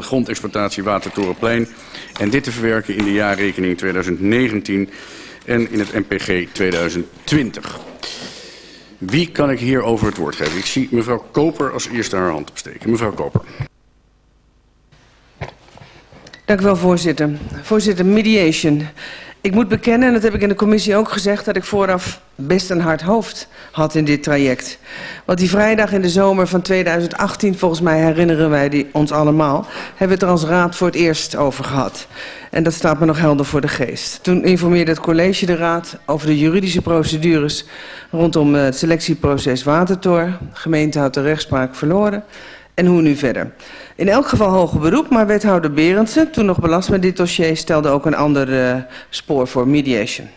de grondexploitatie Watertorenplein en dit te verwerken in de jaarrekening 2019 en in het MPG 2020. Wie kan ik hierover het woord geven? Ik zie mevrouw Koper als eerste haar hand opsteken. Mevrouw Koper. Dank u wel, voorzitter. Voorzitter, mediation. Ik moet bekennen, en dat heb ik in de commissie ook gezegd... dat ik vooraf best een hard hoofd had in dit traject. Want die vrijdag in de zomer van 2018, volgens mij herinneren wij die ons allemaal... hebben we het er als raad voor het eerst over gehad. En dat staat me nog helder voor de geest. Toen informeerde het college de raad over de juridische procedures... rondom het selectieproces Watertor. De gemeente had de rechtspraak verloren. En hoe nu verder? In elk geval hoger beroep, maar wethouder Berendsen, toen nog belast met dit dossier, stelde ook een ander uh, spoor voor mediation.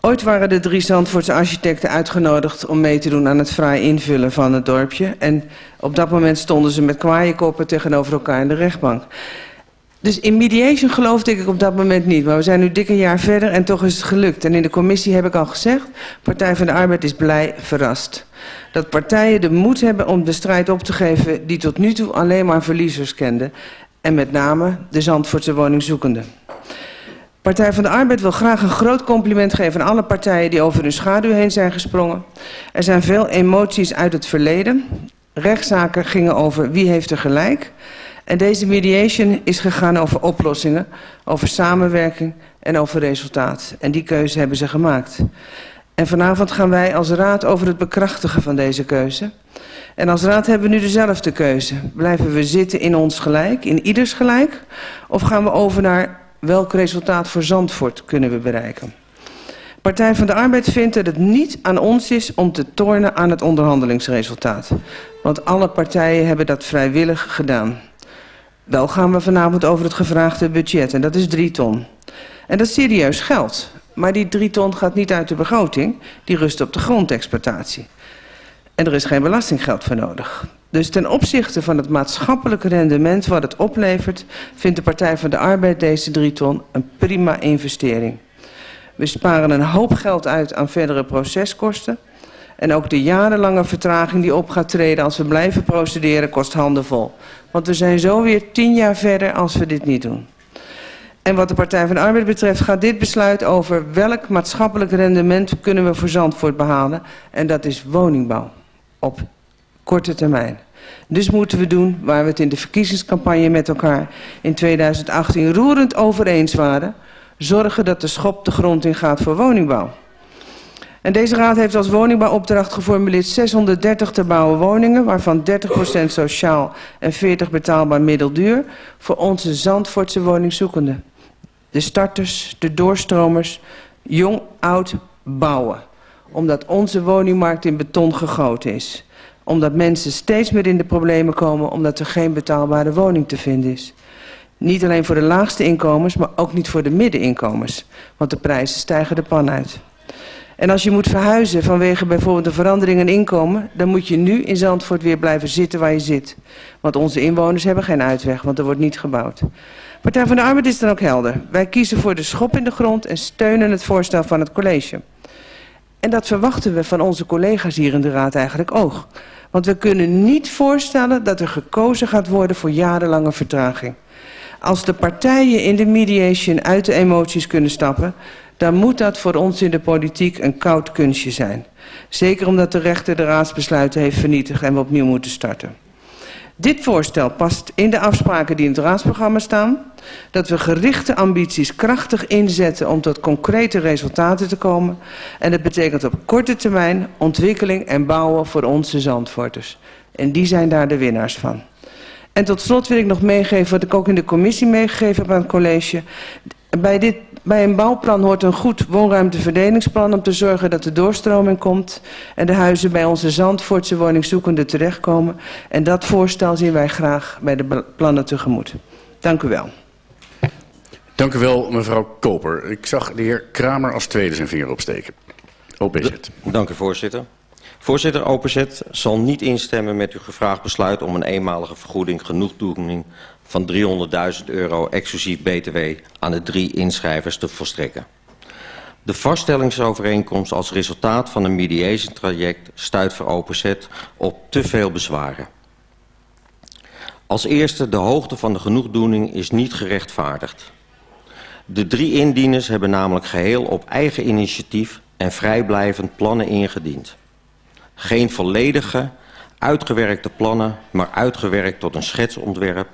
Ooit waren de drie Zandvoortse architecten uitgenodigd om mee te doen aan het fraai invullen van het dorpje. En op dat moment stonden ze met kwaaie koppen tegenover elkaar in de rechtbank. Dus in mediation geloofde ik op dat moment niet. Maar we zijn nu dik een jaar verder en toch is het gelukt. En in de commissie heb ik al gezegd, Partij van de Arbeid is blij verrast. Dat partijen de moed hebben om de strijd op te geven die tot nu toe alleen maar verliezers kenden. En met name de Zandvoortse woningzoekenden. Partij van de Arbeid wil graag een groot compliment geven aan alle partijen die over hun schaduw heen zijn gesprongen. Er zijn veel emoties uit het verleden. Rechtszaken gingen over wie heeft er gelijk. En deze mediation is gegaan over oplossingen, over samenwerking en over resultaat. En die keuze hebben ze gemaakt. En vanavond gaan wij als raad over het bekrachtigen van deze keuze. En als raad hebben we nu dezelfde keuze. Blijven we zitten in ons gelijk, in ieders gelijk? Of gaan we over naar welk resultaat voor Zandvoort kunnen we bereiken? Partij van de Arbeid vindt dat het niet aan ons is om te tornen aan het onderhandelingsresultaat. Want alle partijen hebben dat vrijwillig gedaan. Wel gaan we vanavond over het gevraagde budget en dat is drie ton. En dat is serieus geld. Maar die drie ton gaat niet uit de begroting, die rust op de grondexploitatie. En er is geen belastinggeld voor nodig. Dus ten opzichte van het maatschappelijke rendement wat het oplevert... vindt de Partij van de Arbeid deze drie ton een prima investering. We sparen een hoop geld uit aan verdere proceskosten... En ook de jarenlange vertraging die op gaat treden als we blijven procederen kost handenvol. Want we zijn zo weer tien jaar verder als we dit niet doen. En wat de Partij van de Arbeid betreft gaat dit besluit over welk maatschappelijk rendement kunnen we voor Zandvoort behalen. En dat is woningbouw op korte termijn. Dus moeten we doen waar we het in de verkiezingscampagne met elkaar in 2018 roerend over eens waren. Zorgen dat de schop de grond in gaat voor woningbouw. En deze raad heeft als woningbouwopdracht geformuleerd 630 te bouwen woningen, waarvan 30% sociaal en 40 betaalbaar middelduur, voor onze Zandvoortse woningzoekenden. De starters, de doorstromers, jong, oud, bouwen. Omdat onze woningmarkt in beton gegoten is. Omdat mensen steeds meer in de problemen komen omdat er geen betaalbare woning te vinden is. Niet alleen voor de laagste inkomens, maar ook niet voor de middeninkomens. Want de prijzen stijgen de pan uit. En als je moet verhuizen vanwege bijvoorbeeld een verandering in inkomen... dan moet je nu in Zandvoort weer blijven zitten waar je zit. Want onze inwoners hebben geen uitweg, want er wordt niet gebouwd. Partij van de Arbeid is dan ook helder. Wij kiezen voor de schop in de grond en steunen het voorstel van het college. En dat verwachten we van onze collega's hier in de Raad eigenlijk ook. Want we kunnen niet voorstellen dat er gekozen gaat worden voor jarenlange vertraging. Als de partijen in de mediation uit de emoties kunnen stappen dan moet dat voor ons in de politiek een koud kunstje zijn. Zeker omdat de rechter de raadsbesluiten heeft vernietigd en we opnieuw moeten starten. Dit voorstel past in de afspraken die in het raadsprogramma staan. Dat we gerichte ambities krachtig inzetten om tot concrete resultaten te komen. En dat betekent op korte termijn ontwikkeling en bouwen voor onze Zandvoorters. En die zijn daar de winnaars van. En tot slot wil ik nog meegeven wat ik ook in de commissie meegegeven heb aan het college. Bij, dit, bij een bouwplan hoort een goed woonruimteverdelingsplan om te zorgen dat de doorstroming komt en de huizen bij onze Zandvoortse woningzoekenden terechtkomen. En dat voorstel zien wij graag bij de plannen tegemoet. Dank u wel. Dank u wel, mevrouw Koper. Ik zag de heer Kramer als tweede zijn vinger opsteken. OPZ. Dank u, voorzitter. Voorzitter, OPZ zal niet instemmen met uw gevraagd besluit om een eenmalige vergoeding genoegdoening van 300.000 euro exclusief btw aan de drie inschrijvers te volstrekken. De vaststellingsovereenkomst als resultaat van een mediation traject stuit voor OPZ op te veel bezwaren. Als eerste, de hoogte van de genoegdoening is niet gerechtvaardigd. De drie indieners hebben namelijk geheel op eigen initiatief en vrijblijvend plannen ingediend. Geen volledige, uitgewerkte plannen, maar uitgewerkt tot een schetsontwerp,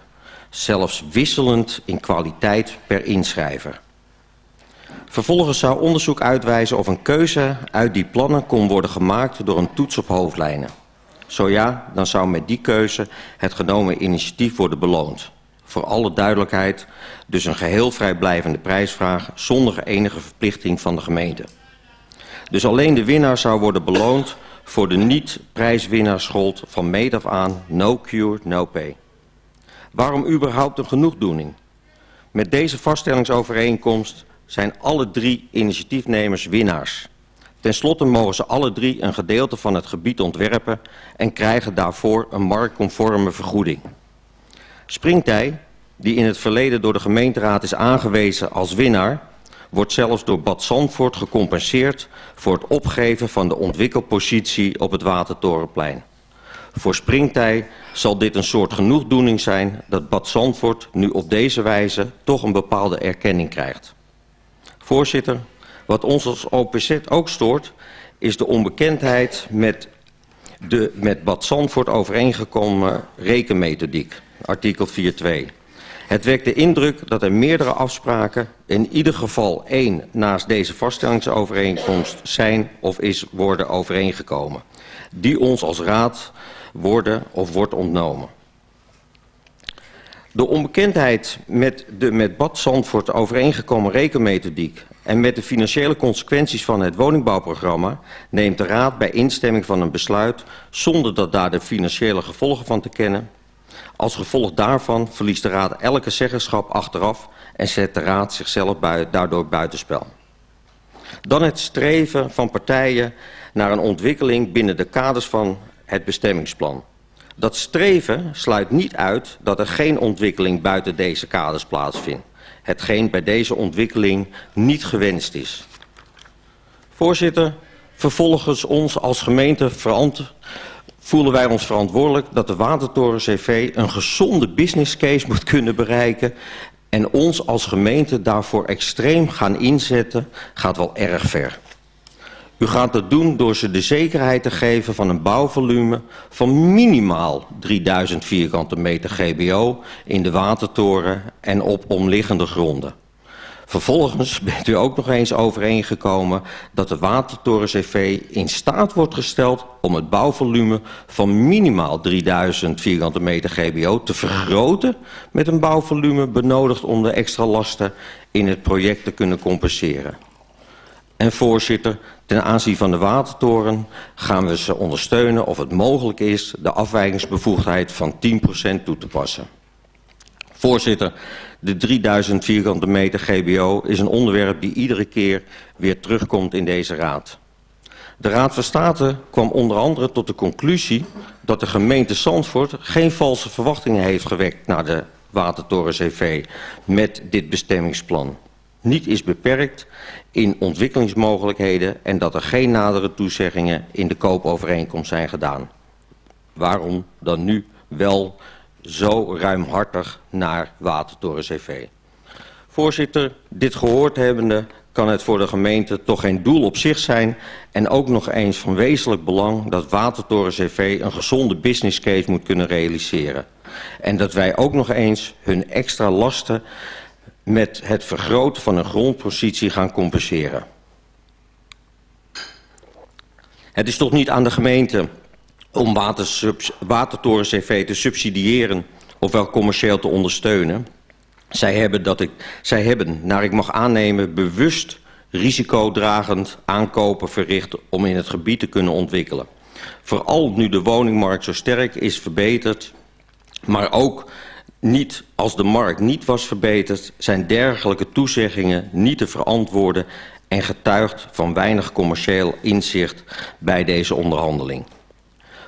zelfs wisselend in kwaliteit per inschrijver. Vervolgens zou onderzoek uitwijzen of een keuze uit die plannen kon worden gemaakt door een toets op hoofdlijnen. Zo ja, dan zou met die keuze het genomen initiatief worden beloond. Voor alle duidelijkheid dus een geheel vrijblijvende prijsvraag zonder enige verplichting van de gemeente. Dus alleen de winnaar zou worden beloond voor de niet-prijswinnaarsschuld van meet af aan no cure, no pay. Waarom überhaupt een genoegdoening? Met deze vaststellingsovereenkomst zijn alle drie initiatiefnemers winnaars. Ten slotte mogen ze alle drie een gedeelte van het gebied ontwerpen en krijgen daarvoor een marktconforme vergoeding. Springtij, die in het verleden door de gemeenteraad is aangewezen als winnaar, wordt zelfs door Bad Zandvoort gecompenseerd voor het opgeven van de ontwikkelpositie op het Watertorenplein. Voor Springtij zal dit een soort genoegdoening zijn dat Bad Zandvoort nu op deze wijze toch een bepaalde erkenning krijgt. Voorzitter, wat ons als OPZ ook stoort is de onbekendheid met de met Bad Zandvoort overeengekomen rekenmethodiek, artikel 4.2. Het wekt de indruk dat er meerdere afspraken, in ieder geval één naast deze vaststellingsovereenkomst, zijn of is worden overeengekomen, die ons als raad worden of wordt ontnomen. De onbekendheid met de met Bad Zandvoort overeengekomen rekenmethodiek en met de financiële consequenties van het woningbouwprogramma neemt de Raad bij instemming van een besluit, zonder dat daar de financiële gevolgen van te kennen. Als gevolg daarvan verliest de Raad elke zeggenschap achteraf en zet de Raad zichzelf daardoor buitenspel. Dan het streven van partijen naar een ontwikkeling binnen de kaders van het bestemmingsplan. Dat streven sluit niet uit dat er geen ontwikkeling buiten deze kaders plaatsvindt. Hetgeen bij deze ontwikkeling niet gewenst is. Voorzitter, vervolgens ons als gemeente voelen wij ons verantwoordelijk dat de Watertoren CV een gezonde business case moet kunnen bereiken en ons als gemeente daarvoor extreem gaan inzetten gaat wel erg ver. U gaat dat doen door ze de zekerheid te geven van een bouwvolume van minimaal 3000 vierkante meter GBO in de watertoren en op omliggende gronden. Vervolgens bent u ook nog eens overeengekomen dat de Watertoren CV in staat wordt gesteld om het bouwvolume van minimaal 3000 vierkante meter GBO te vergroten met een bouwvolume benodigd om de extra lasten in het project te kunnen compenseren. En voorzitter, ten aanzien van de Watertoren gaan we ze ondersteunen of het mogelijk is de afwijkingsbevoegdheid van 10% toe te passen. Voorzitter, de 3000 vierkante meter GBO is een onderwerp die iedere keer weer terugkomt in deze raad. De Raad van State kwam onder andere tot de conclusie dat de gemeente Zandvoort geen valse verwachtingen heeft gewekt naar de Watertoren CV met dit bestemmingsplan. Niet is beperkt in ontwikkelingsmogelijkheden en dat er geen nadere toezeggingen in de koopovereenkomst zijn gedaan. Waarom dan nu wel zo ruimhartig naar Watertoren CV? Voorzitter, dit gehoord hebbende kan het voor de gemeente toch geen doel op zich zijn en ook nog eens van wezenlijk belang dat Watertoren CV een gezonde business case moet kunnen realiseren. En dat wij ook nog eens hun extra lasten met het vergroten van een grondpositie gaan compenseren. Het is toch niet aan de gemeente om Watertoren CV te subsidiëren of wel commercieel te ondersteunen. Zij hebben, dat ik, zij hebben, naar ik mag aannemen, bewust risicodragend aankopen verricht om in het gebied te kunnen ontwikkelen. Vooral nu de woningmarkt zo sterk is verbeterd, maar ook niet, als de markt niet was verbeterd, zijn dergelijke toezeggingen niet te verantwoorden en getuigt van weinig commercieel inzicht bij deze onderhandeling.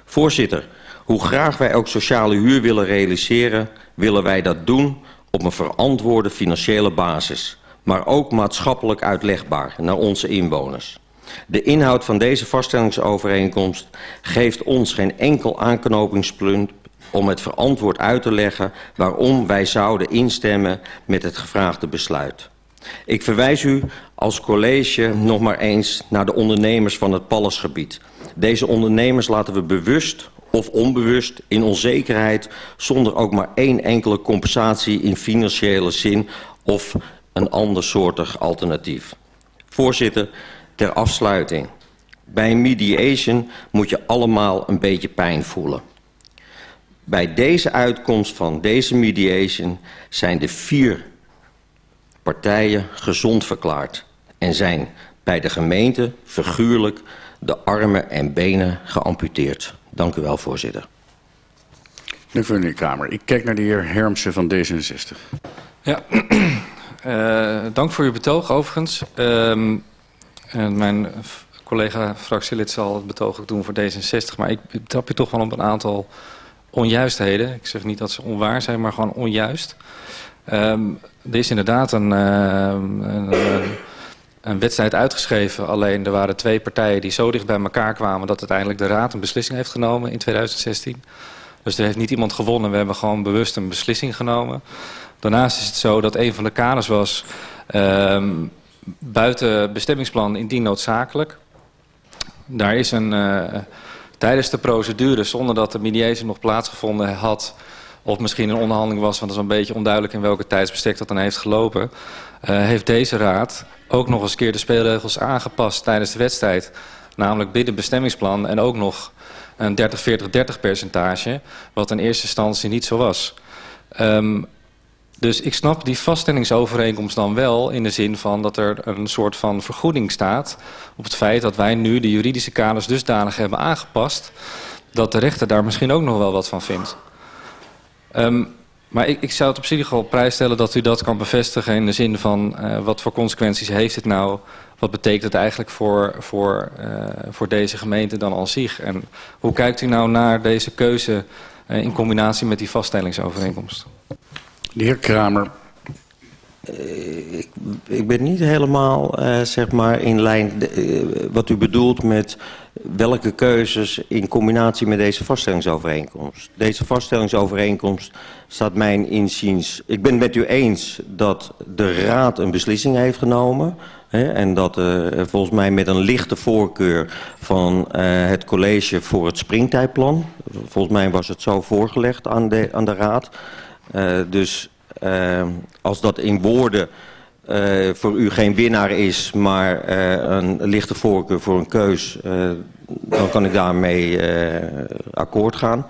Voorzitter, hoe graag wij ook sociale huur willen realiseren, willen wij dat doen op een verantwoorde financiële basis, maar ook maatschappelijk uitlegbaar naar onze inwoners. De inhoud van deze vaststellingsovereenkomst geeft ons geen enkel aanknopingspunt om het verantwoord uit te leggen waarom wij zouden instemmen met het gevraagde besluit. Ik verwijs u als college nog maar eens naar de ondernemers van het Pallasgebied. Deze ondernemers laten we bewust of onbewust in onzekerheid zonder ook maar één enkele compensatie in financiële zin of een andersoortig alternatief. Voorzitter, ter afsluiting. Bij mediation moet je allemaal een beetje pijn voelen. Bij deze uitkomst van deze mediation zijn de vier partijen gezond verklaard en zijn bij de gemeente figuurlijk de armen en benen geamputeerd. Dank u wel, voorzitter. Dank u, meneer Kamer. Ik kijk naar de heer Hermsen van D66. Ja, uh, dank voor uw betoog overigens. Uh, en mijn collega fractielid zal het betoog ook doen voor D66. Maar ik trap je toch wel op een aantal onjuistheden. Ik zeg niet dat ze onwaar zijn, maar gewoon onjuist. Um, er is inderdaad een, uh, een, een, wedstrijd uitgeschreven. Alleen er waren twee partijen die zo dicht bij elkaar kwamen... dat uiteindelijk de Raad een beslissing heeft genomen in 2016. Dus er heeft niet iemand gewonnen. We hebben gewoon bewust een beslissing genomen. Daarnaast is het zo dat een van de kaders was... Um, buiten bestemmingsplan indien noodzakelijk. Daar is een, uh, tijdens de procedure, zonder dat de mediation nog plaatsgevonden had... of misschien een onderhandeling was, want het is een beetje onduidelijk... in welke tijdsbestek dat dan heeft gelopen... Uh, heeft deze raad ook nog eens keer de speelregels aangepast tijdens de wedstrijd. Namelijk binnen bestemmingsplan en ook nog een 30-40-30 percentage... wat in eerste instantie niet zo was. Um, dus ik snap die vaststellingsovereenkomst dan wel in de zin van dat er een soort van vergoeding staat op het feit dat wij nu de juridische kaders dusdanig hebben aangepast dat de rechter daar misschien ook nog wel wat van vindt. Um, maar ik, ik zou het op zich wel prijs stellen dat u dat kan bevestigen in de zin van uh, wat voor consequenties heeft het nou, wat betekent het eigenlijk voor, voor, uh, voor deze gemeente dan al zich en hoe kijkt u nou naar deze keuze uh, in combinatie met die vaststellingsovereenkomst? De heer Kramer. Uh, ik, ik, ben niet helemaal uh, zeg maar in lijn uh, wat u bedoelt met welke keuzes in combinatie met deze vaststellingsovereenkomst. Deze vaststellingsovereenkomst staat mijn inziens... Ik ben het met u eens dat de Raad een beslissing heeft genomen... Hè, en dat volgens mij met een lichte voorkeur van het college voor het springtijdplan... volgens mij was het zo voorgelegd aan de, aan de Raad... Uh, dus uh, als dat in woorden uh, voor u geen winnaar is, maar uh, een lichte voorkeur voor een keus, dan kan ik daarmee akkoord gaan.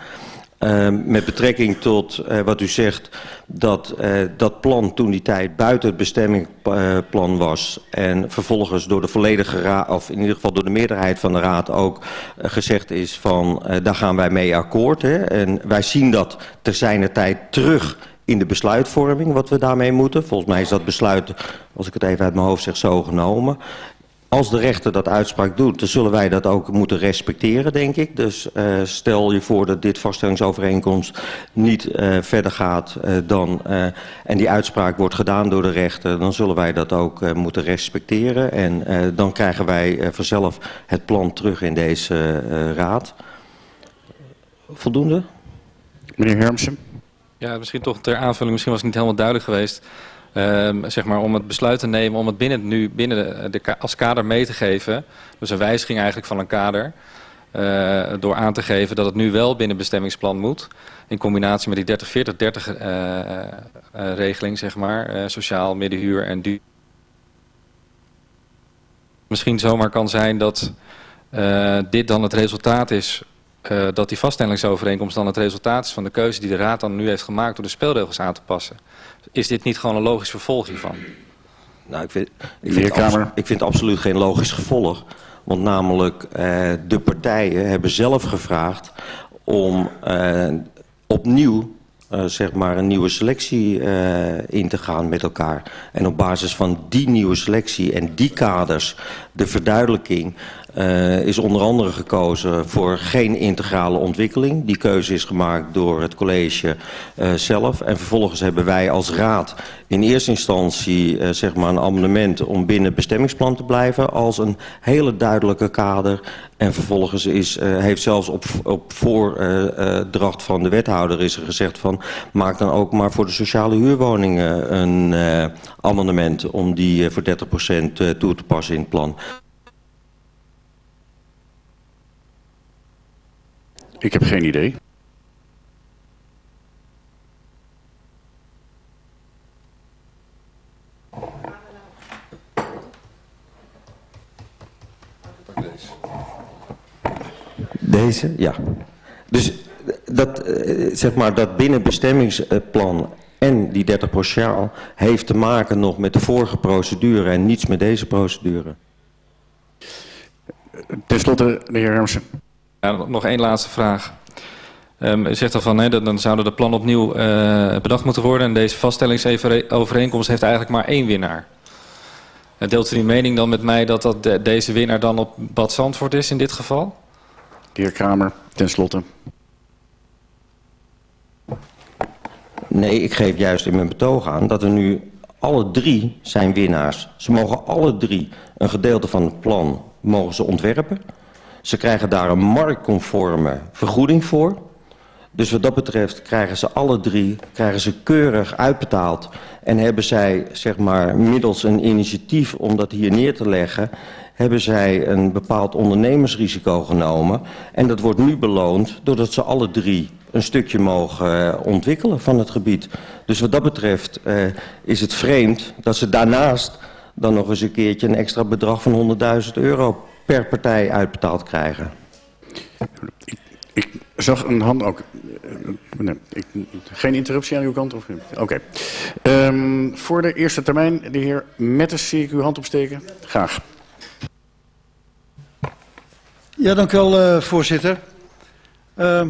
Met betrekking tot wat u zegt dat dat plan toen die tijd buiten het bestemmingsplan was en vervolgens door de volledige raad, of in ieder geval door de meerderheid van de raad ook gezegd is van daar gaan wij mee akkoord. Hè? En wij zien dat ter zijner tijd terug in de besluitvorming wat we daarmee moeten. Volgens mij is dat besluit, als ik het even uit mijn hoofd zeg, zo genomen. Als de rechter dat uitspraak doet, dan zullen wij dat ook moeten respecteren, denk ik. Dus uh, stel je voor dat dit vaststellingsovereenkomst niet uh, verder gaat uh, dan... en die uitspraak wordt gedaan door de rechter, dan zullen wij dat ook moeten respecteren. En dan krijgen wij vanzelf het plan terug in deze raad. Voldoende? Meneer Hermsen. Ja, misschien toch ter aanvulling, misschien was het niet helemaal duidelijk geweest. Um, zeg maar om het besluit te nemen om het binnen, nu binnen de, als kader mee te geven. Dus een wijziging eigenlijk van een kader. Uh, door aan te geven dat het nu wel binnen bestemmingsplan moet. In combinatie met die 30-40-30 uh, uh, regeling, zeg maar. sociaal, middenhuur en duur. Misschien zomaar kan zijn dat dit dan het resultaat is dat die vaststellingsovereenkomst dan het resultaat is van de keuze die de Raad dan nu heeft gemaakt door de spelregels aan te passen. Is dit niet gewoon een logisch vervolg hiervan? Nou, ik vind, ik vind, het, ik vind het absoluut geen logisch gevolg. Want namelijk uh, de partijen hebben zelf gevraagd om uh, opnieuw uh, zeg maar een nieuwe selectie uh, in te gaan met elkaar. En op basis van die nieuwe selectie en die kaders de verduidelijking uh, is onder andere gekozen voor geen integrale ontwikkeling. Die keuze is gemaakt door het college uh, zelf. En vervolgens hebben wij als raad in eerste instantie uh, zeg maar een amendement om binnen bestemmingsplan te blijven als een hele duidelijke kader. En vervolgens is, heeft zelfs op, op voordracht van de wethouder is er gezegd van maak dan ook maar voor de sociale huurwoningen een amendement om die voor 30% toe te passen in het plan. Ik heb geen idee. Deze, ja. Dus dat, zeg maar, dat binnenbestemmingsplan en die 30 procent heeft te maken nog met de vorige procedure en niets met deze procedure. Ten slotte, de heer Hermsen. Ja, nog één laatste vraag. Um, u zegt al van, hè, dan zouden de plannen opnieuw uh, bedacht moeten worden. En deze vaststellingsovereenkomst heeft eigenlijk maar één winnaar. En deelt u die mening dan met mij dat, dat de, deze winnaar dan op Bad Zandvoort is in dit geval? De heer Kramer, ten slotte. Nee, ik geef juist in mijn betoog aan dat er nu alle drie zijn winnaars. Ze mogen alle drie een gedeelte van het plan mogen ze ontwerpen. Ze krijgen daar een marktconforme vergoeding voor. Dus wat dat betreft krijgen ze alle drie krijgen ze keurig uitbetaald. En hebben zij, zeg maar, middels een initiatief om dat hier neer te leggen... hebben zij een bepaald ondernemersrisico genomen. En dat wordt nu beloond doordat ze alle drie een stukje mogen ontwikkelen van het gebied. Dus wat dat betreft uh, is het vreemd dat ze daarnaast dan nog eens een keertje een extra bedrag van 100.000 euro per partij uitbetaald krijgen. Ik, ik zag een hand ook. Nee, ik, geen interruptie aan uw kant? Oké. Okay. Um, voor de eerste termijn, de heer Mettes, zie ik uw hand opsteken. Graag. Ja, dank u wel, uh, voorzitter. Uh,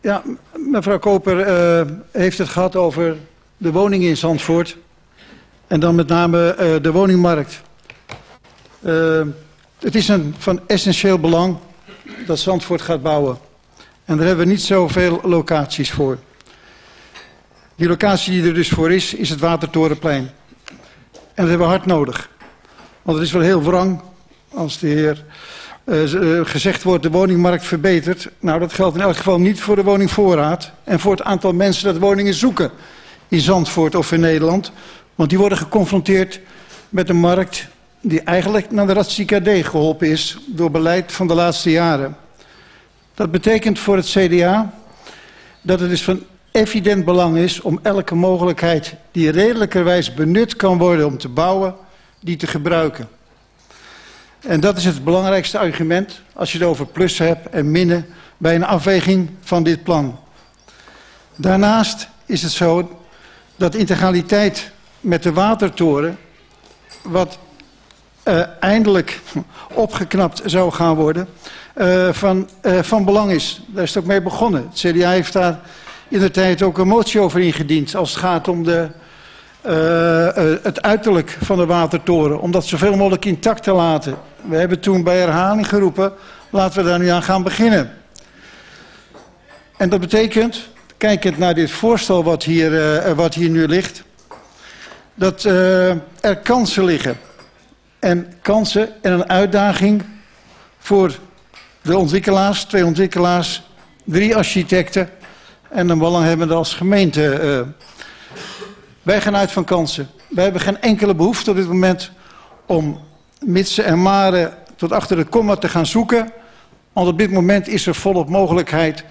ja, mevrouw Koper uh, heeft het gehad over de woningen in Zandvoort. En dan met name uh, de woningmarkt. Het is een, van essentieel belang dat Zandvoort gaat bouwen. En daar hebben we niet zoveel locaties voor. Die locatie die er dus voor is, is het Watertorenplein. En dat hebben we hard nodig. Want het is wel heel wrang als de heer uh, gezegd wordt de woningmarkt verbetert. Nou, dat geldt in elk geval niet voor de woningvoorraad. En voor het aantal mensen dat woningen zoeken in Zandvoort of in Nederland. Want die worden geconfronteerd met een markt die eigenlijk naar de Ratsikade geholpen is door beleid van de laatste jaren. Dat betekent voor het CDA dat het dus van evident belang is om elke mogelijkheid die redelijkerwijs benut kan worden om te bouwen, die te gebruiken. En dat is het belangrijkste argument als je het over plussen hebt en minnen bij een afweging van dit plan. Daarnaast is het zo dat integraliteit met de watertoren, wat uh, eindelijk opgeknapt zou gaan worden, uh, van, uh, van belang is. Daar is het ook mee begonnen. Het CDA heeft daar in de tijd ook een motie over ingediend als het gaat om de, het uiterlijk van de watertoren. Om dat zoveel mogelijk intact te laten. We hebben toen bij herhaling geroepen, laten we daar nu aan gaan beginnen. En dat betekent, kijkend naar dit voorstel wat hier, wat hier nu ligt, dat er kansen liggen en kansen en een uitdaging voor de ontwikkelaars, twee ontwikkelaars, drie architecten en een belanghebbende als gemeente. Uh, wij gaan uit van kansen. Wij hebben geen enkele behoefte op dit moment om mitsen en maren tot achter de komma te gaan zoeken. Want op dit moment is er volop mogelijkheid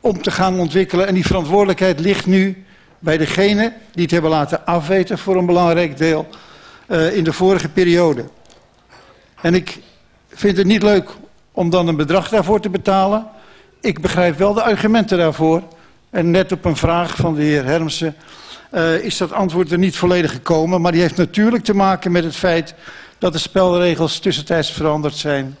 om te gaan ontwikkelen. En die verantwoordelijkheid ligt nu bij degene die het hebben laten afweten voor een belangrijk deel uh, in de vorige periode. En ik vind het niet leuk om dan een bedrag daarvoor te betalen. Ik begrijp wel de argumenten daarvoor. En net op een vraag van de heer Hermsen uh, is dat antwoord er niet volledig gekomen. Maar die heeft natuurlijk te maken met het feit dat de spelregels tussentijds veranderd zijn.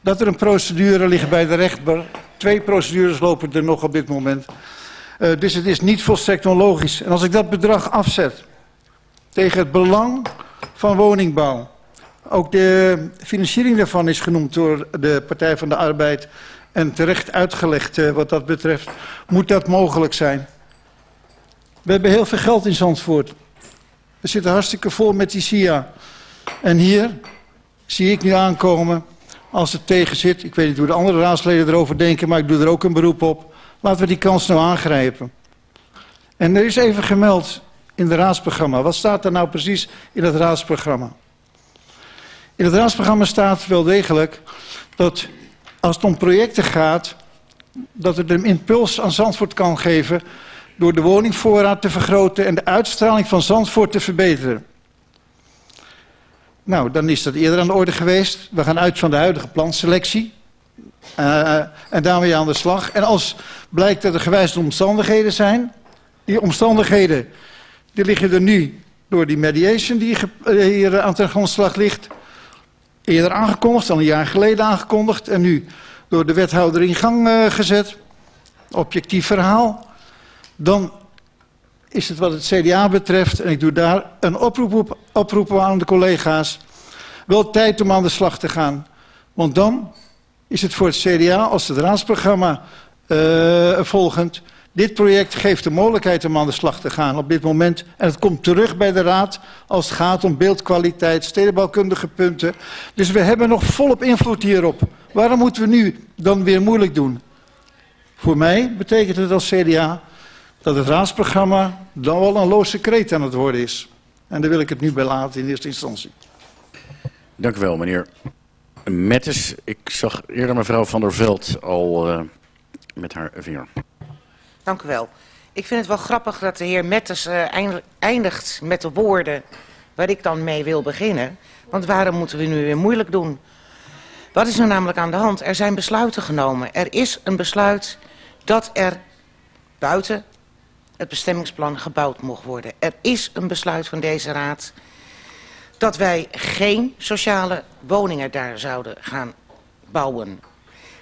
Dat er een procedure ligt bij de rechtbank. Twee procedures lopen er nog op dit moment. Uh, dus het is niet volstrekt onlogisch. En als ik dat bedrag afzet tegen het belang van woningbouw Ook de financiering daarvan is genoemd door de Partij van de Arbeid en terecht uitgelegd uh, wat dat betreft. Moet dat mogelijk zijn? We hebben heel veel geld in Zandvoort. We zitten hartstikke vol met die SIA. En hier zie ik nu aankomen, als het tegen zit... ik weet niet hoe de andere raadsleden erover denken... maar ik doe er ook een beroep op. Laten we die kans nou aangrijpen. En er is even gemeld in het raadsprogramma. Wat staat er nou precies in het raadsprogramma? In het raadsprogramma staat wel degelijk dat als het om projecten gaat... dat het een impuls aan Zandvoort kan geven... door de woningvoorraad te vergroten en de uitstraling van Zandvoort te verbeteren. Nou, dan is dat eerder aan de orde geweest. We gaan uit van de huidige planselectie. Uh, en daarmee aan de slag. En als blijkt dat er gewijzigde omstandigheden zijn... die omstandigheden die liggen er nu door die mediation die hier aan ten grondslag ligt... eerder aangekondigd, al een jaar geleden aangekondigd... en nu door de wethouder in gang uh, gezet. Objectief verhaal. Dan is het wat het CDA betreft, en ik doe daar een oproep, op, oproep aan de collega's, wel tijd om aan de slag te gaan. Want dan is het voor het CDA, als het raadsprogramma uh, volgend, dit project geeft de mogelijkheid om aan de slag te gaan op dit moment. En het komt terug bij de Raad als het gaat om beeldkwaliteit, stedenbouwkundige punten. Dus we hebben nog volop invloed hierop. Waarom moeten we nu dan weer moeilijk doen? Voor mij betekent het als CDA dat het raadsprogramma dan wel een loze kreet aan het worden is. En daar wil ik het nu bij laten in eerste instantie. Dank u wel, meneer Mettes. Ik zag eerder mevrouw Van der Veld al uh, met haar vinger. Dank u wel. Ik vind het wel grappig dat de heer Mettes uh, eindigt met de woorden waar ik dan mee wil beginnen. Want waarom moeten we nu weer moeilijk doen? Wat is er namelijk aan de hand? Er zijn besluiten genomen. Er is een besluit dat er buiten het bestemmingsplan gebouwd mocht worden. Er is een besluit van deze raad dat wij geen sociale woningen daar zouden gaan bouwen.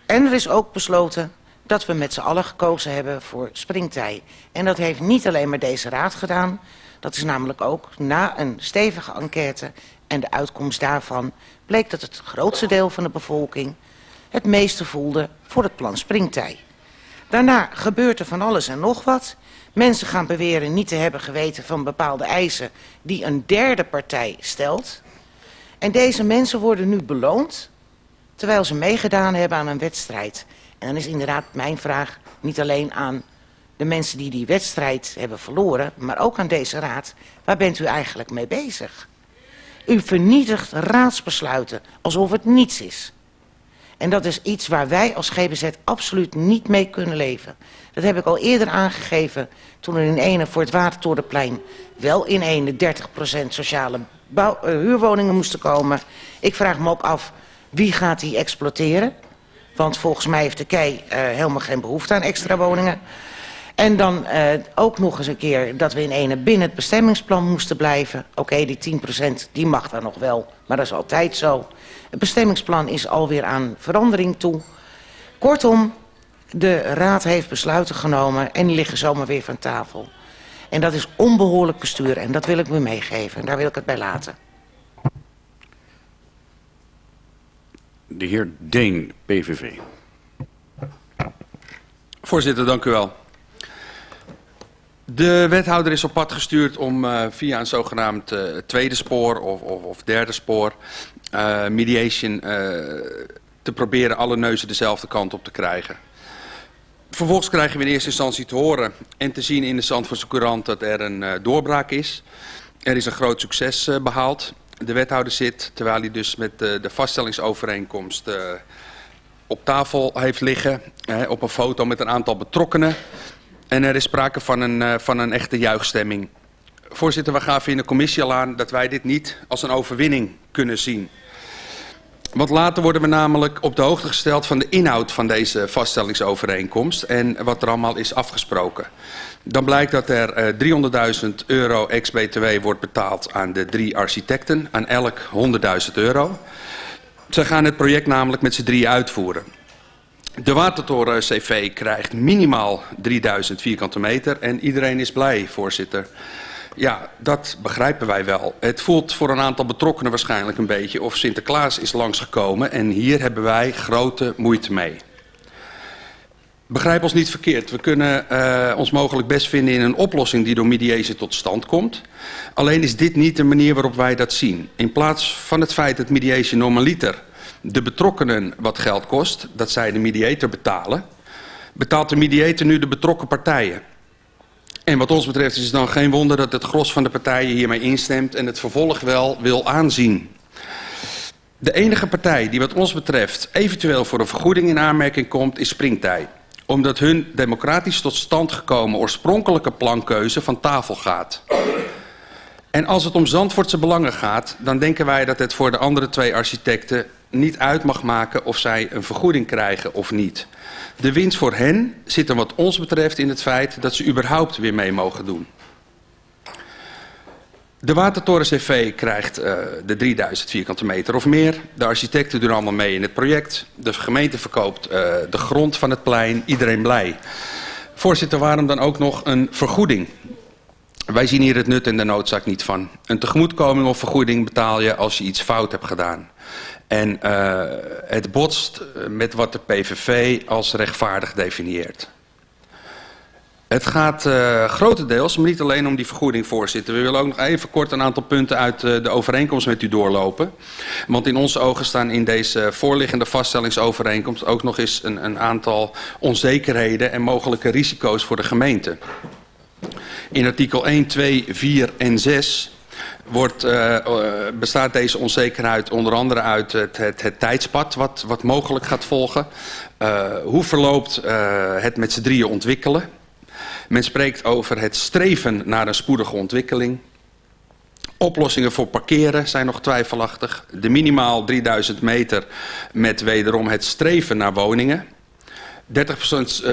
En er is ook besloten dat we met z'n allen gekozen hebben voor springtij. En dat heeft niet alleen maar deze raad gedaan. Dat is namelijk ook na een stevige enquête en de uitkomst daarvan... bleek dat het grootste deel van de bevolking het meeste voelde voor het plan springtij. Daarna gebeurt er van alles en nog wat. Mensen gaan beweren niet te hebben geweten van bepaalde eisen die een derde partij stelt. En deze mensen worden nu beloond terwijl ze meegedaan hebben aan een wedstrijd. En dan is inderdaad mijn vraag niet alleen aan de mensen die die wedstrijd hebben verloren, maar ook aan deze raad. Waar bent u eigenlijk mee bezig? U vernietigt raadsbesluiten alsof het niets is. En dat is iets waar wij als GBZ absoluut niet mee kunnen leven. Dat heb ik al eerder aangegeven toen er in ene voor het Watertorenplein wel in ene 30% sociale bouw, uh, huurwoningen moesten komen. Ik vraag me ook af wie gaat die exploiteren. Want volgens mij heeft de KEI uh, helemaal geen behoefte aan extra woningen. En dan uh, ook nog eens een keer dat we in ene binnen het bestemmingsplan moesten blijven. Oké, die 10% die mag daar nog wel, maar dat is altijd zo. Het bestemmingsplan is alweer aan verandering toe. Kortom, de raad heeft besluiten genomen en die liggen zomaar weer van tafel. En dat is onbehoorlijk bestuur en dat wil ik u meegeven. En daar wil ik het bij laten. De heer Deen, PVV. Voorzitter, dank u wel. De wethouder is op pad gestuurd om uh, via een zogenaamd uh, tweede spoor of, of, of derde spoor uh, mediation te proberen alle neuzen dezelfde kant op te krijgen. Vervolgens krijgen we in eerste instantie te horen en te zien in de Zandvoortse Courant dat er een doorbraak is. Er is een groot succes behaald. De wethouder zit, terwijl hij dus met uh, de vaststellingsovereenkomst op tafel heeft liggen, op een foto met een aantal betrokkenen. En er is sprake van een, van een echte juichstemming. Voorzitter, we gaven in de commissie al aan dat wij dit niet als een overwinning kunnen zien. Want later worden we namelijk op de hoogte gesteld van de inhoud van deze vaststellingsovereenkomst en wat er allemaal is afgesproken. Dan blijkt dat er uh, 300.000 euro ex-BTW wordt betaald aan de drie architecten, aan elk 100.000 euro. Ze gaan het project namelijk met z'n drieën uitvoeren. De Watertoren CV krijgt minimaal 3000 vierkante meter en iedereen is blij, voorzitter. Ja, dat begrijpen wij wel. Het voelt voor een aantal betrokkenen waarschijnlijk een beetje of Sinterklaas is langsgekomen en hier hebben wij grote moeite mee. Begrijp ons niet verkeerd. We kunnen uh, ons mogelijk best vinden in een oplossing die door mediation tot stand komt. Alleen is dit niet de manier waarop wij dat zien. In plaats van het feit dat mediation normaliter de betrokkenen wat geld kost, dat zij de mediator betalen, betaalt de mediator nu de betrokken partijen. En wat ons betreft is het dan geen wonder dat het gros van de partijen hiermee instemt en het vervolg wel wil aanzien. De enige partij die wat ons betreft eventueel voor een vergoeding in aanmerking komt is Springtij. Omdat hun democratisch tot stand gekomen oorspronkelijke plankeuze van tafel gaat. En als het om Zandvoortse belangen gaat, dan denken wij dat het voor de andere twee architecten niet uit mag maken of zij een vergoeding krijgen of niet. De winst voor hen zit er wat ons betreft in het feit dat ze überhaupt weer mee mogen doen. De Watertoren CV krijgt uh, de 3000 vierkante meter of meer. De architecten doen allemaal mee in het project. De gemeente verkoopt uh, de grond van het plein. Iedereen blij. Voorzitter, waarom dan ook nog een vergoeding? Wij zien hier het nut en de noodzaak niet van. Een tegemoetkoming of vergoeding betaal je als je iets fout hebt gedaan. En uh, het botst met wat de PVV als rechtvaardig definieert. Het gaat uh, grotendeels, maar niet alleen om die vergoeding, voorzitter. We willen ook nog even kort een aantal punten uit de overeenkomst met u doorlopen. Want in onze ogen staan in deze voorliggende vaststellingsovereenkomst ook nog eens een, een aantal onzekerheden en mogelijke risico's voor de gemeente. In artikel 1, 2, 4 en 6 wordt, uh, bestaat deze onzekerheid onder andere uit het, het, tijdspad wat, wat mogelijk gaat volgen. Uh, hoe verloopt het met z'n drieën ontwikkelen? Men spreekt over het streven naar een spoedige ontwikkeling. Oplossingen voor parkeren zijn nog twijfelachtig. De minimaal 3000 meter met wederom het streven naar woningen. 30%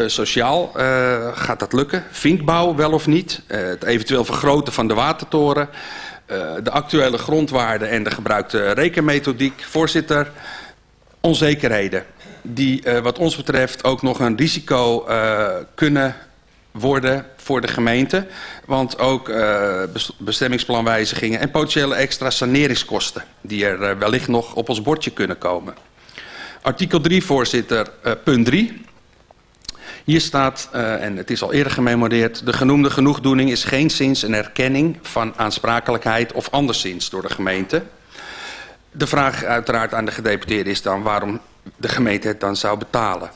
sociaal uh, gaat dat lukken. Vinkbouw wel of niet. Uh, het eventueel vergroten van de watertoren. De actuele grondwaarde en de gebruikte rekenmethodiek. Voorzitter, onzekerheden. Die wat ons betreft ook nog een risico kunnen worden voor de gemeente. Want ook bestemmingsplanwijzigingen en potentiële extra saneringskosten... die er wellicht nog op ons bordje kunnen komen. Artikel 3, voorzitter, punt 3. Hier staat, en het is al eerder gememoreerd... de genoemde genoegdoening is geen sinds een erkenning van aansprakelijkheid... of anderszins door de gemeente. De vraag uiteraard aan de gedeputeerde is dan... waarom de gemeente het dan zou betalen.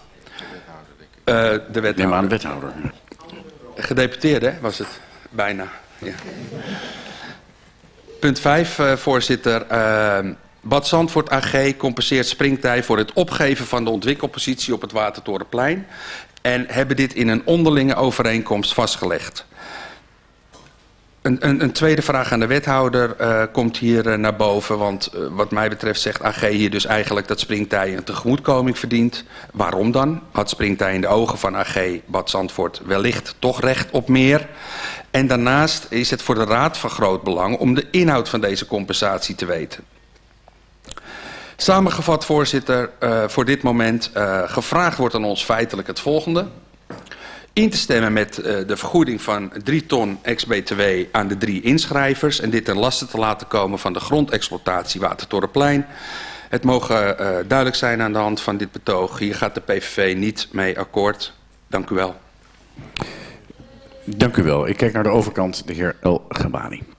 de wethouder. Neem aan wethouder. Gedeputeerde was het bijna. Ja. Punt 5, uh, voorzitter. Bad Zandvoort AG compenseert Springtij voor het opgeven van de ontwikkelpositie op het Watertorenplein. En hebben dit in een onderlinge overeenkomst vastgelegd. Een, een, een, tweede vraag aan de wethouder uh, komt hier uh, naar boven. Want uh, wat mij betreft zegt AG hier dus eigenlijk dat Springtij een tegemoetkoming verdient. Waarom dan? Had Springtij in de ogen van AG Bad Zandvoort wellicht toch recht op meer? En daarnaast is het voor de raad van groot belang om de inhoud van deze compensatie te weten. Samengevat, voorzitter, voor dit moment gevraagd wordt aan ons feitelijk het volgende in te stemmen met uh, de vergoeding van 3 ton ex-BTW aan de drie inschrijvers... en dit ten laste te laten komen van de grondexploitatie Watertorenplein. Het mogen duidelijk zijn aan de hand van dit betoog. Hier gaat de PVV niet mee akkoord. Dank u wel. Dank u wel. Ik kijk naar de overkant, de heer El Gabani.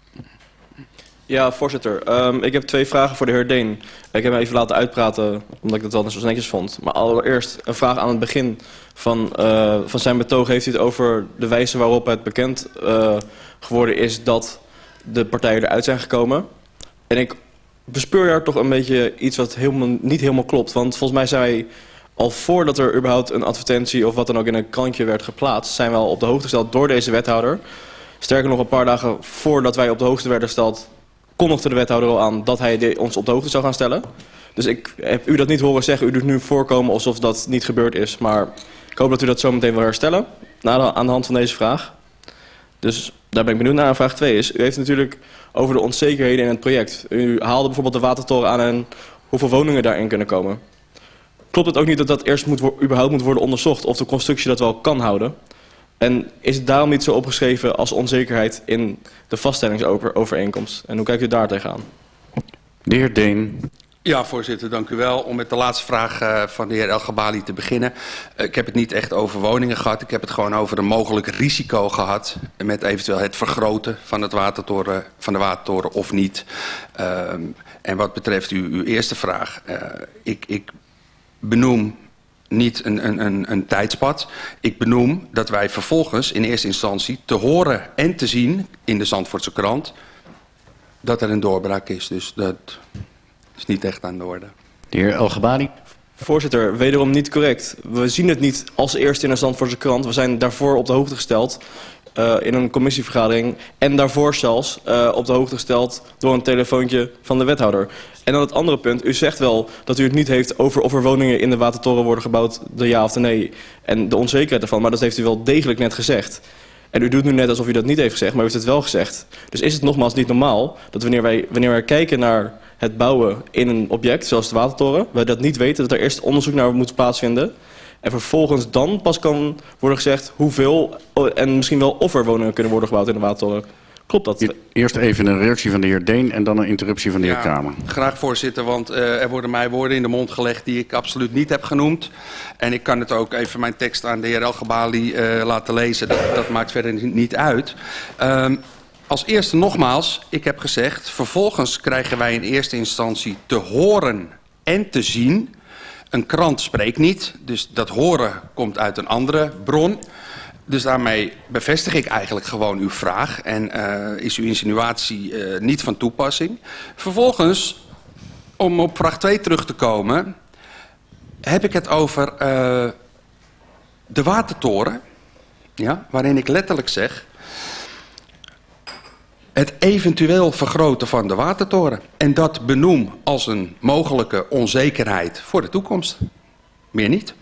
Ja, voorzitter. Um, ik heb twee vragen voor de heer Deen. Ik heb hem even laten uitpraten, omdat ik dat wel zo netjes vond. Maar allereerst een vraag aan het begin van, uh, van zijn betoog. Heeft hij het over de wijze waarop het bekend uh, geworden is dat de partijen eruit zijn gekomen. En ik bespeur daar toch een beetje iets wat helemaal, niet helemaal klopt. Want volgens mij zijn wij al voordat er überhaupt een advertentie of wat dan ook in een krantje werd geplaatst... zijn we al op de hoogte gesteld door deze wethouder. Sterker nog, een paar dagen voordat wij op de hoogte werden gesteld kondigde de wethouder al aan dat hij ons op de hoogte zou gaan stellen. Dus ik heb u dat niet horen zeggen. U doet nu voorkomen alsof dat niet gebeurd is. Maar ik hoop dat u dat zo meteen wil herstellen. aan de hand van deze vraag. Dus daar ben ik benieuwd naar. Vraag 2 is, u heeft natuurlijk over de onzekerheden in het project. U haalde bijvoorbeeld de watertoren aan en hoeveel woningen daarin kunnen komen. Klopt het ook niet dat dat eerst moet, überhaupt moet worden onderzocht of de constructie dat wel kan houden? En is het daarom niet zo opgeschreven als onzekerheid in de vaststellingsovereenkomst? En hoe kijkt u daar tegenaan? De heer Deen. Ja, voorzitter, dank u wel. Om met de laatste vraag uh, van de heer El Gabali te beginnen. Uh, ik heb het niet echt over woningen gehad. Ik heb het gewoon over een mogelijk risico gehad... met eventueel het vergroten van, het watertoren, van de watertoren of niet. Uh, en wat betreft uw, uw eerste vraag. Uh, ik, ik benoem niet een, een, een, een tijdspad. Ik benoem dat wij vervolgens in eerste instantie te horen en te zien... in de Zandvoortse krant dat er een doorbraak is. Dus dat is niet echt aan de orde. De heer El Gabali. Voorzitter, wederom niet correct. We zien het niet als eerste in een Zandvoortse krant. We zijn daarvoor op de hoogte gesteld uh, in een commissievergadering. En daarvoor zelfs uh, op de hoogte gesteld door een telefoontje van de wethouder. En dan het andere punt. U zegt wel dat u het niet heeft over of er woningen in de Watertoren worden gebouwd. De ja of de nee. En de onzekerheid ervan. Maar dat heeft u wel degelijk net gezegd. En u doet nu net alsof u dat niet heeft gezegd, maar u heeft het wel gezegd. Dus is het nogmaals niet normaal dat wanneer wij, wanneer wij kijken naar het bouwen in een object, zoals de Watertoren... wij dat niet weten, dat er eerst onderzoek naar moet plaatsvinden... en vervolgens dan pas kan worden gezegd hoeveel en misschien wel of er woningen kunnen worden gebouwd in de Watertoren. Klopt dat? Eerst even een reactie van de heer Deen en dan een interruptie van de ja, heer Kamer. Graag voorzitter, want uh, er worden mij woorden in de mond gelegd die ik absoluut niet heb genoemd. En ik kan het ook even mijn tekst aan de heer Elgebali uh, laten lezen. Dat, dat, maakt verder niet uit. Um, als eerste nogmaals, ik heb gezegd, vervolgens krijgen wij in eerste instantie te horen en te zien. Een krant spreekt niet, dus dat horen komt uit een andere bron. Dus daarmee bevestig ik eigenlijk gewoon uw vraag en uh, is uw insinuatie uh, niet van toepassing. Vervolgens, om op vraag 2 terug te komen, heb ik het over uh, de watertoren, ja, waarin ik letterlijk zeg het eventueel vergroten van de watertoren. En dat benoem als een mogelijke onzekerheid voor de toekomst. Meer niet.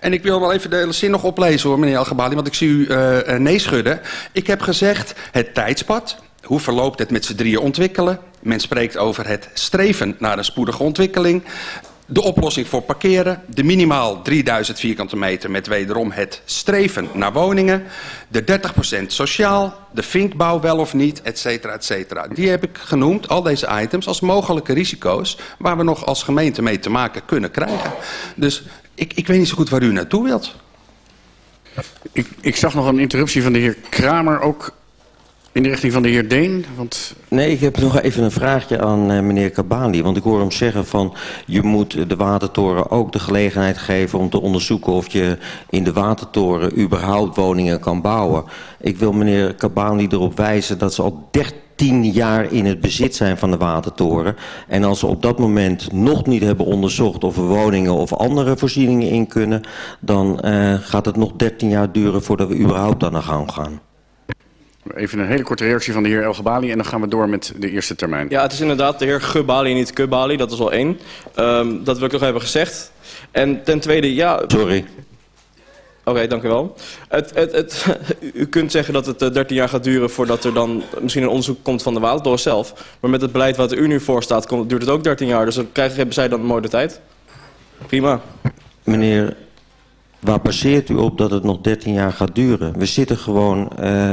En ik wil wel even de hele zin nog oplezen hoor, meneer Algebali, want ik zie u uh, nee schudden. Ik heb gezegd, het tijdspad, hoe verloopt het met z'n drieën ontwikkelen? Men spreekt over het streven naar een spoedige ontwikkeling. De oplossing voor parkeren, de minimaal 3000 vierkante meter met wederom het streven naar woningen. De 30% sociaal, de vinkbouw wel of niet, et cetera, et cetera. Die heb ik genoemd, al deze items, als mogelijke risico's waar we nog als gemeente mee te maken kunnen krijgen. Dus ik, ik weet niet zo goed waar u naartoe wilt. Ik, ik zag nog een interruptie van de heer Kramer, ook in de richting van de heer Deen. Want... Nee, ik heb nog even een vraagje aan uh, meneer Kabali. Want ik hoor hem zeggen van je moet de Watertoren ook de gelegenheid geven om te onderzoeken of je in de Watertoren überhaupt woningen kan bouwen. Ik wil meneer Kabali erop wijzen dat ze al 13 jaar in het bezit zijn van de Watertoren. En als ze op dat moment nog niet hebben onderzocht of er woningen of andere voorzieningen in kunnen, dan uh, gaat het nog 13 jaar duren voordat we überhaupt aan de gang gaan. Even een hele korte reactie van de heer El Gebali en dan gaan we door met de eerste termijn. Ja, het is inderdaad de heer Gebali, niet Kubali, dat is al één. Um, dat wil ik nog hebben gezegd. En ten tweede, ja... Sorry. Oké, okay, dank u wel. Het, het, het, u kunt zeggen dat het 13 jaar gaat duren voordat er dan misschien een onderzoek komt van de Watertoren zelf. Maar met het beleid wat u nu voorstaat, komt, duurt het ook 13 jaar. Dus dan krijgen zij dan een mooie tijd. Prima. Meneer, waar baseert u op dat het nog 13 jaar gaat duren? We zitten gewoon uh,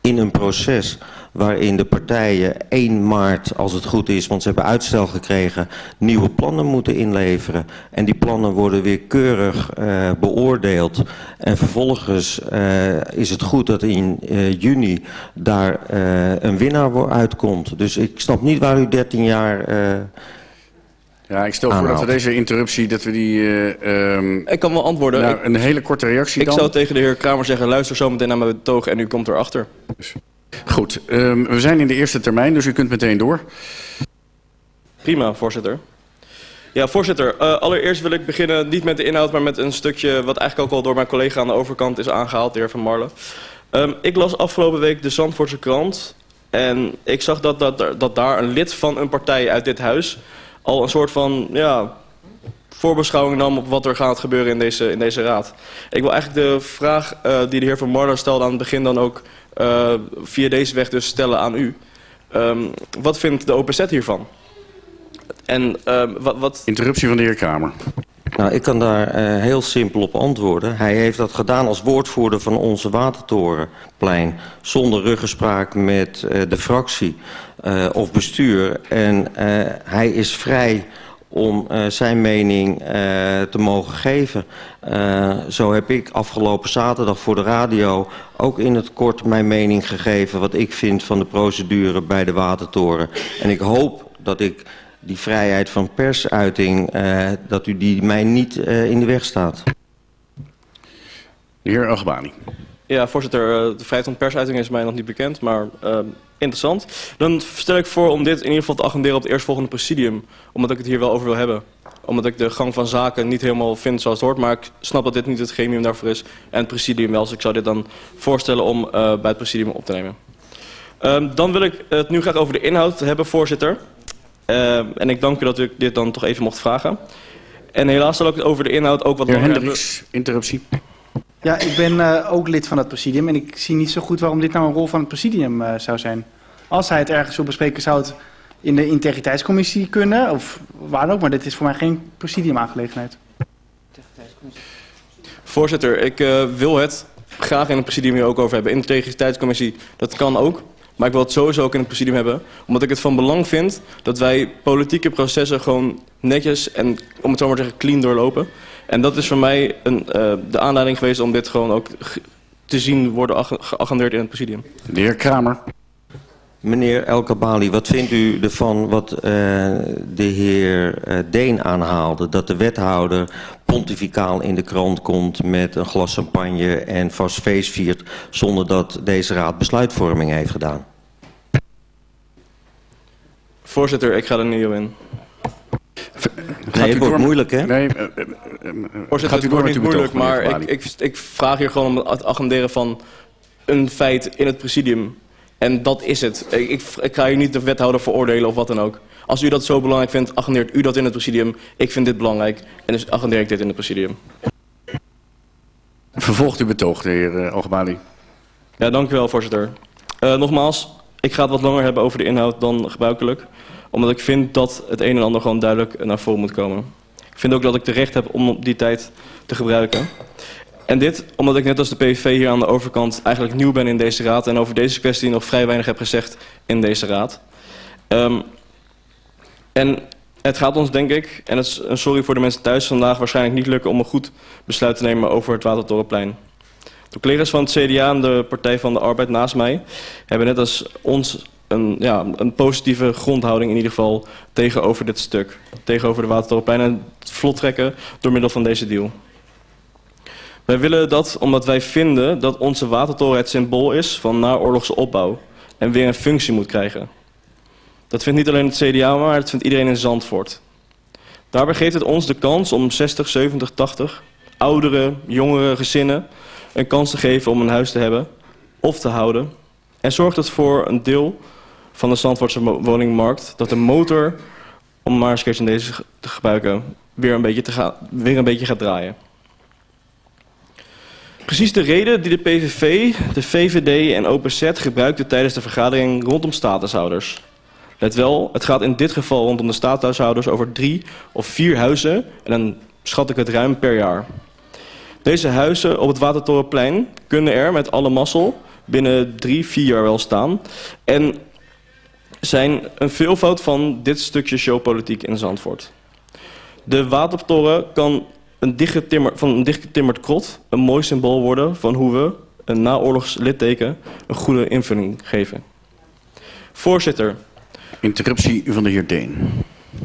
in een proces waarin de partijen 1 maart, als het goed is, want ze hebben uitstel gekregen, nieuwe plannen moeten inleveren. En die plannen worden weer keurig uh, beoordeeld. En vervolgens uh, is het goed dat in juni daar een winnaar uitkomt. Dus ik snap niet waar u 13 jaar... Ja, ik stel voor dat we deze interruptie, dat we die... Uh, um, ik kan wel antwoorden. nou, ik, een hele korte reactie ik dan. zou tegen de heer Kramer zeggen, luister zo meteen naar mijn betoog en u komt erachter. Goed, um, we zijn in de eerste termijn, dus u kunt meteen door. Prima, voorzitter. Ja, voorzitter. Uh, allereerst wil ik beginnen niet met de inhoud, maar met een stukje wat eigenlijk ook al door mijn collega aan de overkant is aangehaald, de heer Van Marlen. Um, ik las afgelopen week de Zandvoortse krant en ik zag dat, dat, dat daar een lid van een partij uit dit huis al een soort van ja, voorbeschouwing nam op wat er gaat gebeuren in deze, in deze raad. Ik wil eigenlijk de vraag uh, die de heer Van Marler stelde aan het begin dan ook uh, via deze weg dus stellen aan u. Um, wat vindt de OPZ hiervan? En uh, wat, wat... Interruptie van de heer Kramer. Nou, ik kan daar uh, heel simpel op antwoorden. Hij heeft dat gedaan als woordvoerder van onze Watertorenplein... zonder ruggespraak met uh, de fractie uh, of bestuur. En hij is vrij om zijn mening te mogen geven. zo heb ik afgelopen zaterdag voor de radio ook in het kort mijn mening gegeven... wat ik vind van de procedure bij de Watertoren. En ik hoop dat ik die vrijheid van persuiting, uh, dat u die mij niet uh, in de weg staat. De heer Agbani. Ja, voorzitter, uh, de vrijheid van persuiting is mij nog niet bekend, maar interessant. Dan stel ik voor om dit in ieder geval te agenderen op het eerstvolgende presidium, omdat ik het hier wel over wil hebben. Omdat ik de gang van zaken niet helemaal vind zoals het hoort, maar ik snap dat dit niet het gremium daarvoor is en het presidium wel. Dus ik zou dit dan voorstellen om bij het presidium op te nemen. Um, dan wil ik het nu graag over de inhoud hebben, voorzitter. Uh, en ik dank u dat u dit dan toch even mocht vragen. En helaas zal ik het over de inhoud ook wat Heer Hendricks, interruptie. Ja, ik ben uh, ook lid van het presidium en ik zie niet zo goed waarom dit nou een rol van het presidium uh, zou zijn. Als hij het ergens wil bespreken, zou het in de integriteitscommissie kunnen, of waar ook, maar dit is voor mij geen presidiumaangelegenheid. Voorzitter, ik uh, wil het graag in het presidium hier ook over hebben. Integriteitscommissie, dat kan ook. Maar ik wil het sowieso ook in het presidium hebben. Omdat ik het van belang vind dat wij politieke processen gewoon netjes en, om het zo maar te zeggen, clean doorlopen. En dat is voor mij een, uh, de aanleiding geweest om dit gewoon ook te zien worden geagendeerd in het presidium. De heer Kramer. Meneer Elkabali, wat vindt u ervan wat uh, de heer uh, Deen aanhaalde? Dat de wethouder pontificaal in de krant komt met een glas champagne en vast feest viert... zonder dat deze raad besluitvorming heeft gedaan? Voorzitter, ik ga er niet op in. Nee, het wordt moeilijk, hè? Nee, uh, Voorzitter, het wordt niet moeilijk, maar ik, ik, ik vraag hier gewoon om het agenderen van een feit in het presidium... En dat is het. Ik, ik, ga hier niet de wethouder veroordelen of wat dan ook. Als u dat zo belangrijk vindt, agendeert u dat in het presidium. Ik vind dit belangrijk en dus agendeer ik dit in het presidium. Vervolgt u betoog, de heer uh, Ogbali. Ja, dank u wel, voorzitter. Uh, nogmaals, ik ga het wat langer hebben over de inhoud dan gebruikelijk. Omdat ik vind dat het een en ander gewoon duidelijk naar voren moet komen. Ik vind ook dat ik de recht heb om die tijd te gebruiken. En dit omdat ik net als de PVV hier aan de overkant eigenlijk nieuw ben in deze raad... en over deze kwestie nog vrij weinig heb gezegd in deze raad. Um, en het gaat ons denk ik, en het is een sorry voor de mensen thuis vandaag... waarschijnlijk niet lukken om een goed besluit te nemen over het Watertorenplein. De collega's van het CDA en de Partij van de Arbeid naast mij... hebben net als ons een, ja, een positieve grondhouding in ieder geval tegenover dit stuk. Tegenover de Watertorenplein en het vlot trekken door middel van deze deal. Wij willen dat omdat wij vinden dat onze watertoren het symbool is van naoorlogse opbouw en weer een functie moet krijgen. Dat vindt niet alleen het CDA, maar dat vindt iedereen in Zandvoort. Daarbij geeft het ons de kans om 60, 70, 80 oudere, jongere gezinnen een kans te geven om een huis te hebben of te houden. En zorgt het voor een deel van de Zandvoortse woningmarkt dat de motor, om maar eens in deze te gebruiken, weer een beetje, te gaan, weer een beetje gaat draaien. Precies de reden die de PVV, de VVD en OPZ gebruikten tijdens de vergadering rondom statushouders. Let wel, het gaat in dit geval rondom de statushouders over drie of vier huizen en dan schat ik het ruim per jaar. Deze huizen op het Watertorenplein kunnen er met alle mazzel binnen drie, vier jaar wel staan. En zijn een veelvoud van dit stukje showpolitiek in Zandvoort. De Watertoren kan een dichtgetimmer, van een dichtgetimmerd krot een mooi symbool worden van hoe we een naoorlogs litteken een goede invulling geven. Voorzitter. Interruptie van de heer Deen.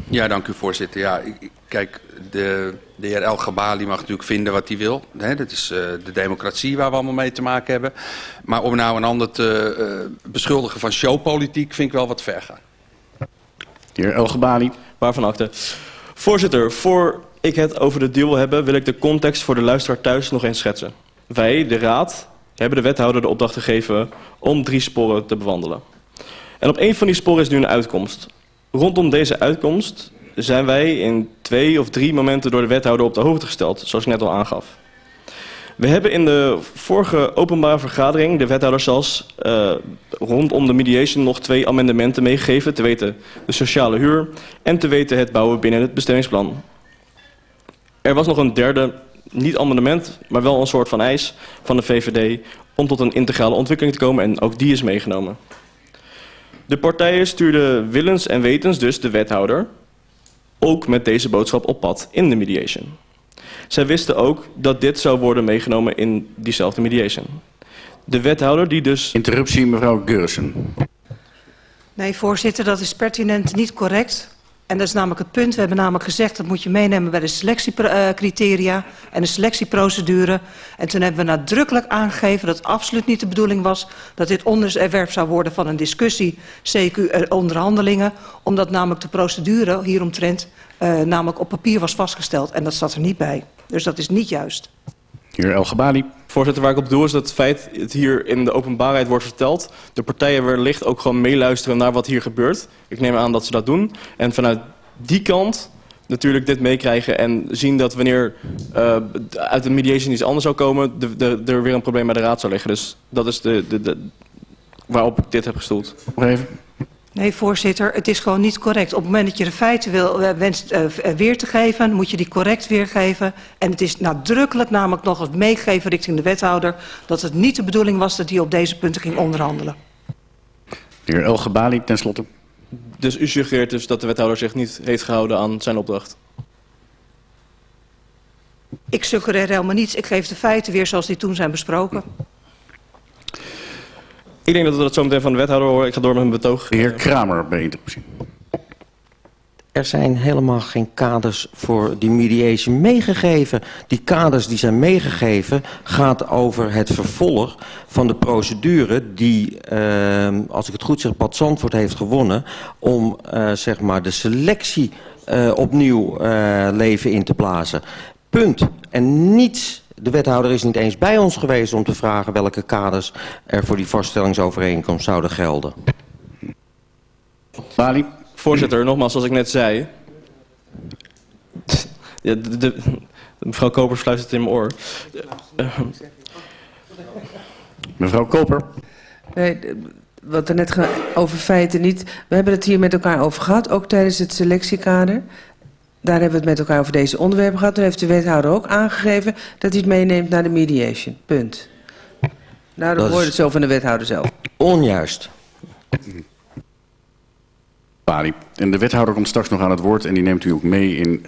Ja, dank u voorzitter. Ja, kijk, de, de heer El Gabali mag natuurlijk vinden wat hij wil. Hè, dat is uh, de democratie waar we allemaal mee te maken hebben. Maar om nou een ander te uh, beschuldigen van showpolitiek vind ik wel wat ver gaan. De heer El Gabali. Waarvan acte. Voorzitter, voor ik het over de deal hebben, wil ik de context voor de luisteraar thuis nog eens schetsen. Wij, de Raad, hebben de wethouder de opdracht gegeven om drie sporen te bewandelen. En op één van die sporen is nu een uitkomst. Rondom deze uitkomst zijn wij in twee of drie momenten door de wethouder op de hoogte gesteld, zoals ik net al aangaf. We hebben in de vorige openbare vergadering de wethouder zelfs uh, rondom de mediation nog twee amendementen meegegeven. Te weten de sociale huur en te weten het bouwen binnen het bestemmingsplan. Er was nog een derde, niet amendement, maar wel een soort van eis van de VVD om tot een integrale ontwikkeling te komen en ook die is meegenomen. De partijen stuurden willens en wetens dus de wethouder ook met deze boodschap op pad in de mediation. Zij wisten ook dat dit zou worden meegenomen in diezelfde mediation. De wethouder die dus... Interruptie, mevrouw Geursen. Nee, voorzitter, dat is pertinent niet correct. En dat is namelijk het punt. We hebben namelijk gezegd dat moet je meenemen bij de selectiecriteria en de selectieprocedure. En toen hebben we nadrukkelijk aangegeven dat het absoluut niet de bedoeling was dat dit onderwerp zou worden van een discussie, CQ onderhandelingen, omdat namelijk de procedure hieromtrent uh, namelijk op papier was vastgesteld en dat zat er niet bij. Dus dat is niet juist. Heer El Gabali. Voorzitter, waar ik op doe is dat het feit het hier in de openbaarheid wordt verteld. De partijen wellicht ook gewoon meeluisteren naar wat hier gebeurt. Ik neem aan dat ze dat doen. En vanuit die kant natuurlijk dit meekrijgen en zien dat wanneer uh, uit de mediation iets anders zou komen, de, de, er weer een probleem bij de raad zou liggen. Dus dat is de, de, de, waarop ik dit heb gestoeld. Even. Nee, voorzitter, het is gewoon niet correct. Op het moment dat je de feiten wil, uh, wenst uh, weer te geven, moet je die correct weergeven. En het is nadrukkelijk namelijk nog het meegeven richting de wethouder... dat het niet de bedoeling was dat hij op deze punten ging onderhandelen. De heer El Gebali, tenslotte. Dus u suggereert dus dat de wethouder zich niet heeft gehouden aan zijn opdracht? Ik suggereer helemaal niets. Ik geef de feiten weer zoals die toen zijn besproken. Ik denk dat we dat zo meteen van de wethouder horen. Ik ga door met mijn betoog. De heer Kramer bij interruptie. Er zijn helemaal geen kaders voor die mediation meegegeven. Die kaders die zijn meegegeven gaat over het vervolg van de procedure die, uh, als ik het goed zeg, Bad Zandvoort heeft gewonnen om uh, zeg maar de selectie uh, opnieuw uh, leven in te blazen. Punt. En niets de wethouder is niet eens bij ons geweest om te vragen welke kaders er voor die vaststellingsovereenkomst zouden gelden. Bali. Voorzitter, nogmaals, zoals ik net zei. Ja, de, de, mevrouw Koper fluistert in mijn oor. Mevrouw Koper. Nee, wat er net over feiten niet. We hebben het hier met elkaar over gehad, ook tijdens het selectiekader. Daar hebben we het met elkaar over deze onderwerpen gehad. Toen heeft de wethouder ook aangegeven dat hij het meeneemt naar de mediation. Punt. Nou, dat hoort het zo van de wethouder zelf. Onjuist. En de wethouder komt straks nog aan het woord en die neemt u ook mee in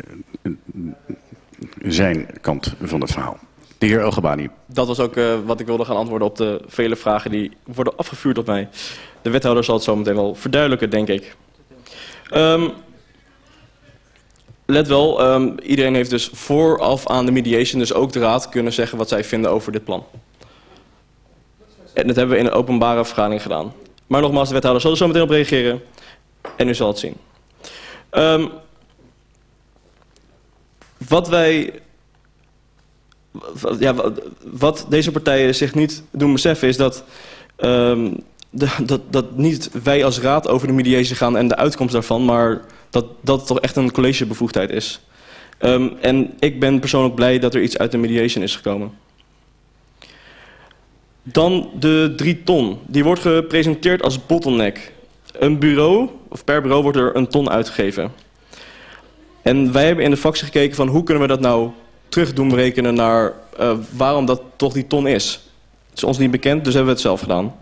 zijn kant van het verhaal. De heer Elgebani. Dat was ook uh, wat ik wilde gaan antwoorden op de vele vragen die worden afgevuurd op mij. De wethouder zal het zo meteen wel verduidelijken, denk ik. Um, let wel, um, iedereen heeft dus vooraf aan de mediation dus ook de raad kunnen zeggen wat zij vinden over dit plan. En dat hebben we in een openbare vergadering gedaan. Maar nogmaals, de wethouder zal er zo meteen op reageren. En u zal het zien. Um, wat wij... Ja, wat deze partijen zich niet doen beseffen is dat... De, dat, dat niet wij als raad over de mediation gaan en de uitkomst daarvan... maar dat dat toch echt een collegebevoegdheid is. Um, en ik ben persoonlijk blij dat er iets uit de mediation is gekomen. Dan de drie ton. Die wordt gepresenteerd als bottleneck. Een bureau, of per bureau wordt er een ton uitgegeven. En wij hebben in de fractie gekeken van hoe kunnen we dat nou terug doen berekenen naar uh, waarom dat toch die ton is. Het is ons niet bekend, dus hebben we het zelf gedaan.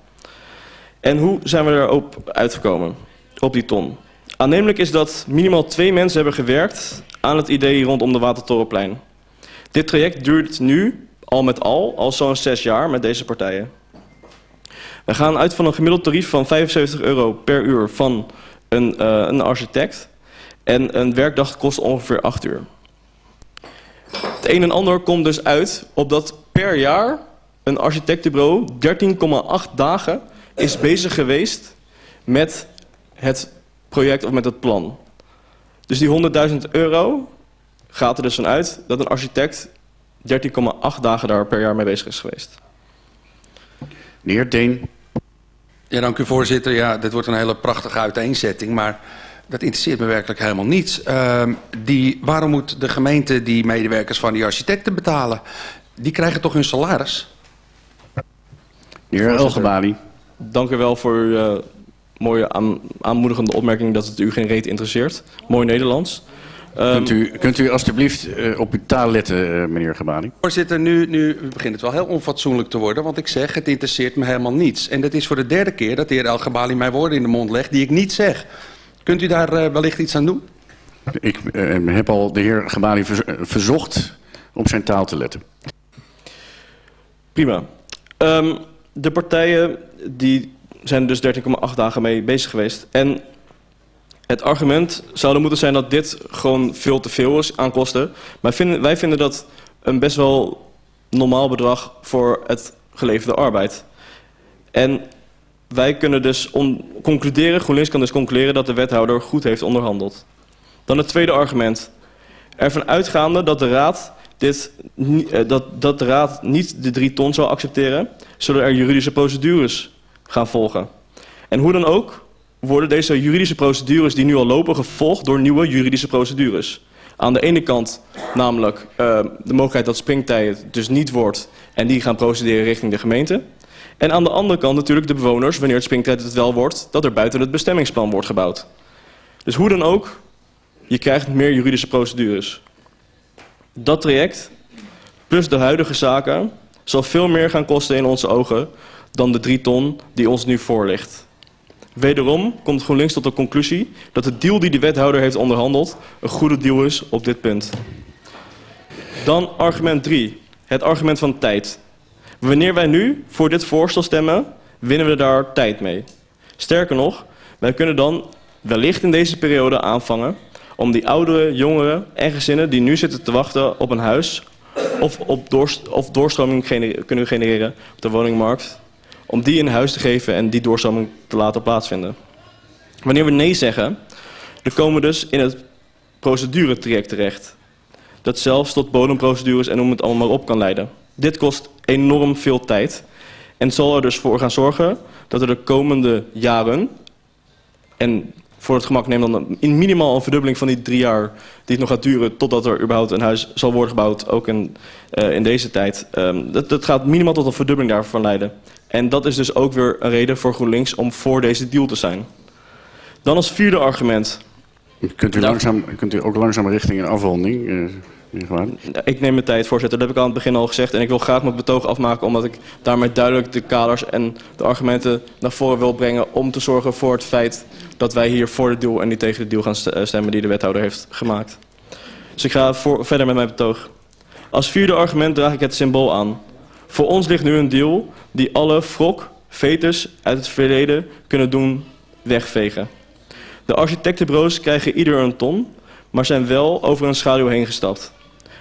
En hoe zijn we erop uitgekomen, op die ton? Aannemelijk is dat minimaal twee mensen hebben gewerkt aan het idee rondom de Watertorenplein. Dit traject duurt nu, al met al, al zo'n zes jaar met deze partijen. We gaan uit van een gemiddeld tarief van 75 euro per uur van een, uh, een architect. En een werkdag kost ongeveer 8 uur. Het een en ander komt dus uit op dat per jaar een architectenbureau 13,8 dagen is bezig geweest met het project of met het plan. Dus die 100.000 euro gaat er dus van uit dat een architect 13,8 dagen daar per jaar mee bezig is geweest. De heer Deen. Ja, dank u voorzitter. Ja, dit wordt een hele prachtige uiteenzetting, maar dat interesseert me werkelijk helemaal niets. Uh, die, waarom moet de gemeente die medewerkers van die architecten betalen? Die krijgen toch hun salaris? De heer Elgebali. Dank u wel voor uw uh, mooie aan, aanmoedigende opmerking dat het u geen reet interesseert. Mooi Nederlands. Ehm, Kunt u, kunt u alstublieft eh, op uw taal letten, eh, meneer Gabani? Voorzitter, nu, nu begint het wel heel onfatsoenlijk te worden, want ik zeg het interesseert me helemaal niets. En dat is voor de derde keer dat de heer El Gabali mij woorden in de mond legt die ik niet zeg. Kunt u daar eh, wellicht iets aan doen? Ik heb al de heer eh, verzocht op zijn taal te letten. Prima. Ehm, de partijen die zijn dus 13,8 dagen mee bezig geweest. En het argument zou dan moeten zijn dat dit gewoon veel te veel is aan kosten. Maar wij vinden dat een best wel normaal bedrag voor het geleverde arbeid. En wij kunnen dus on- concluderen, GroenLinks kan dus concluderen dat de wethouder goed heeft onderhandeld. Dan het tweede argument. Ervan uitgaande dat de raad, dit, eh, dat, dat de raad niet de drie ton zou accepteren, zullen er juridische procedures gaan volgen. En hoe dan ook worden deze juridische procedures die nu al lopen gevolgd door nieuwe juridische procedures. Aan de ene kant namelijk eh, de mogelijkheid dat springtijd dus niet wordt en die gaan procederen richting de gemeente. En aan de andere kant natuurlijk de bewoners, wanneer het springtijd het wel wordt, dat er buiten het bestemmingsplan wordt gebouwd. Dus hoe dan ook, je krijgt meer juridische procedures. Dat traject, plus de huidige zaken, zal veel meer gaan kosten in onze ogen dan de drie ton die ons nu voor ligt. Wederom komt GroenLinks tot de conclusie dat de deal die de wethouder heeft onderhandeld een goede deal is op dit punt. Dan argument 3, het argument van tijd. Wanneer wij nu voor dit voorstel stemmen, winnen we daar tijd mee. Sterker nog, wij kunnen dan wellicht in deze periode aanvangen om die oudere, jongeren en gezinnen die nu zitten te wachten op een huis of, op of doorstroming kunnen genereren op de woningmarkt, om die een huis te geven en die doorstroming te laten plaatsvinden. Wanneer we nee zeggen, dan komen we dus in het proceduretraject terecht. Dat zelfs tot bodemprocedures en noem het allemaal op kan leiden. Dit kost enorm veel tijd en zal er dus voor gaan zorgen dat er de komende jaren, en voor het gemak neem dan in minimaal een verdubbeling van die drie jaar die het nog gaat duren totdat er überhaupt een huis zal worden gebouwd, ook in, eh, in deze tijd. Ehm, dat, dat gaat minimaal tot een verdubbeling daarvan leiden. En dat is dus ook weer een reden voor GroenLinks om voor deze deal te zijn. Dan als vierde argument. Kunt u, Daar- langzaam, kunt u ook langzaam richting een afronding? Gabani? Ik neem mijn tijd, voorzitter. Dat heb ik aan het begin al gezegd. En ik wil graag mijn betoog afmaken... omdat ik daarmee duidelijk de kaders en de argumenten naar voren wil brengen... om te zorgen voor het feit dat wij hier voor de deal... en niet tegen de deal gaan eh, stemmen die de wethouder heeft gemaakt. Dus ik ga voor, verder met mijn betoog. Als vierde argument draag ik het symbool aan. Voor ons ligt nu een deal die alle wrok, vetus uit het verleden kunnen doen wegvegen. De architectenbureaus krijgen ieder een ton, maar zijn wel over een schaduw heen gestapt.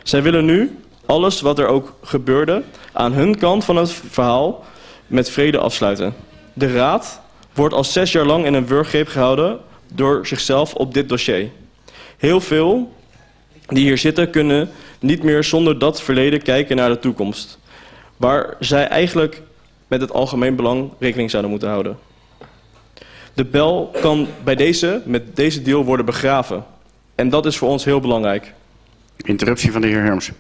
Zij willen nu alles wat er ook gebeurde aan hun kant van het verhaal met vrede afsluiten. De raad wordt al zes jaar lang in een wurggreep gehouden door zichzelf op dit dossier. Heel veel die hier zitten kunnen niet meer zonder dat verleden kijken naar de toekomst. Waar zij eigenlijk met het algemeen belang rekening zouden moeten houden. De bel kan bij deze, met deze deal worden begraven. En dat is voor ons heel belangrijk. Interruptie van de heer Hermsen.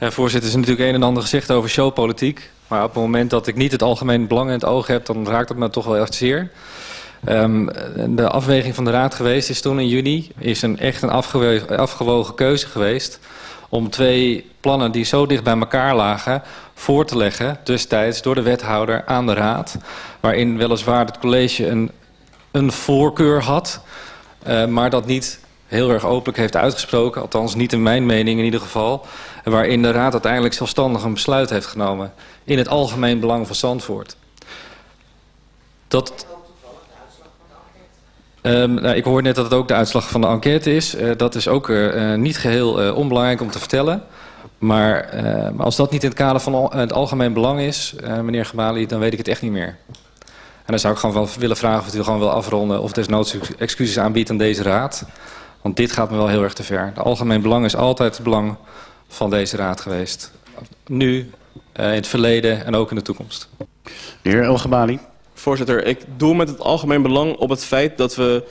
Ja, voorzitter, er is natuurlijk een en ander gezegd over showpolitiek. Maar op het moment dat ik niet het algemeen belang in het oog heb, dan raakt het me toch wel echt zeer. Ehm, de afweging van de raad geweest is toen in juni, is een echt een afgewogen keuze geweest om twee plannen die zo dicht bij elkaar lagen voor te leggen, destijds door de wethouder aan de raad. Waarin weliswaar het college een, een voorkeur had, eh, maar dat niet heel erg openlijk heeft uitgesproken. Althans niet in mijn mening in ieder geval. Waarin de raad uiteindelijk zelfstandig een besluit heeft genomen. In het algemeen belang van Zandvoort. Dat... Ehm, nou, ik hoor net dat het ook de uitslag van de enquête is. Eh, dat is ook eh, eh, niet geheel eh, onbelangrijk om te vertellen. Maar eh, als dat niet in het kader van het algemeen belang is, meneer Gebali, dan weet ik het echt niet meer. En dan zou ik gewoon willen vragen of u gewoon wil afronden of desnoods excuses aanbiedt aan deze raad. Want dit gaat me wel heel erg te ver. Het algemeen belang is altijd het belang van deze raad geweest. Nu, in het verleden en ook in de toekomst. De heer El Gabali. Voorzitter, ik doe met het algemeen belang op het feit dat we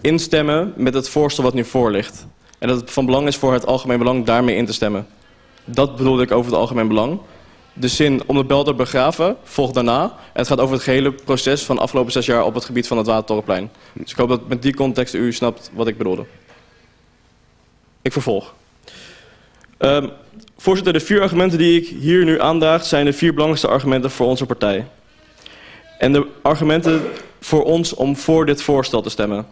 instemmen met het voorstel wat nu voor ligt. En dat het van belang is voor het algemeen belang daarmee in te stemmen. Dat bedoelde ik over het algemeen belang. De zin om de bel te begraven volgt daarna. En het gaat over het gehele proces van de afgelopen zes jaar op het gebied van het Watertorenplein. Dus ik hoop dat met die context u snapt wat ik bedoelde. Ik vervolg. Um, voorzitter, de vier argumenten die ik hier nu aandraag... zijn de vier belangrijkste argumenten voor onze partij. En de argumenten voor ons om voor dit voorstel te stemmen.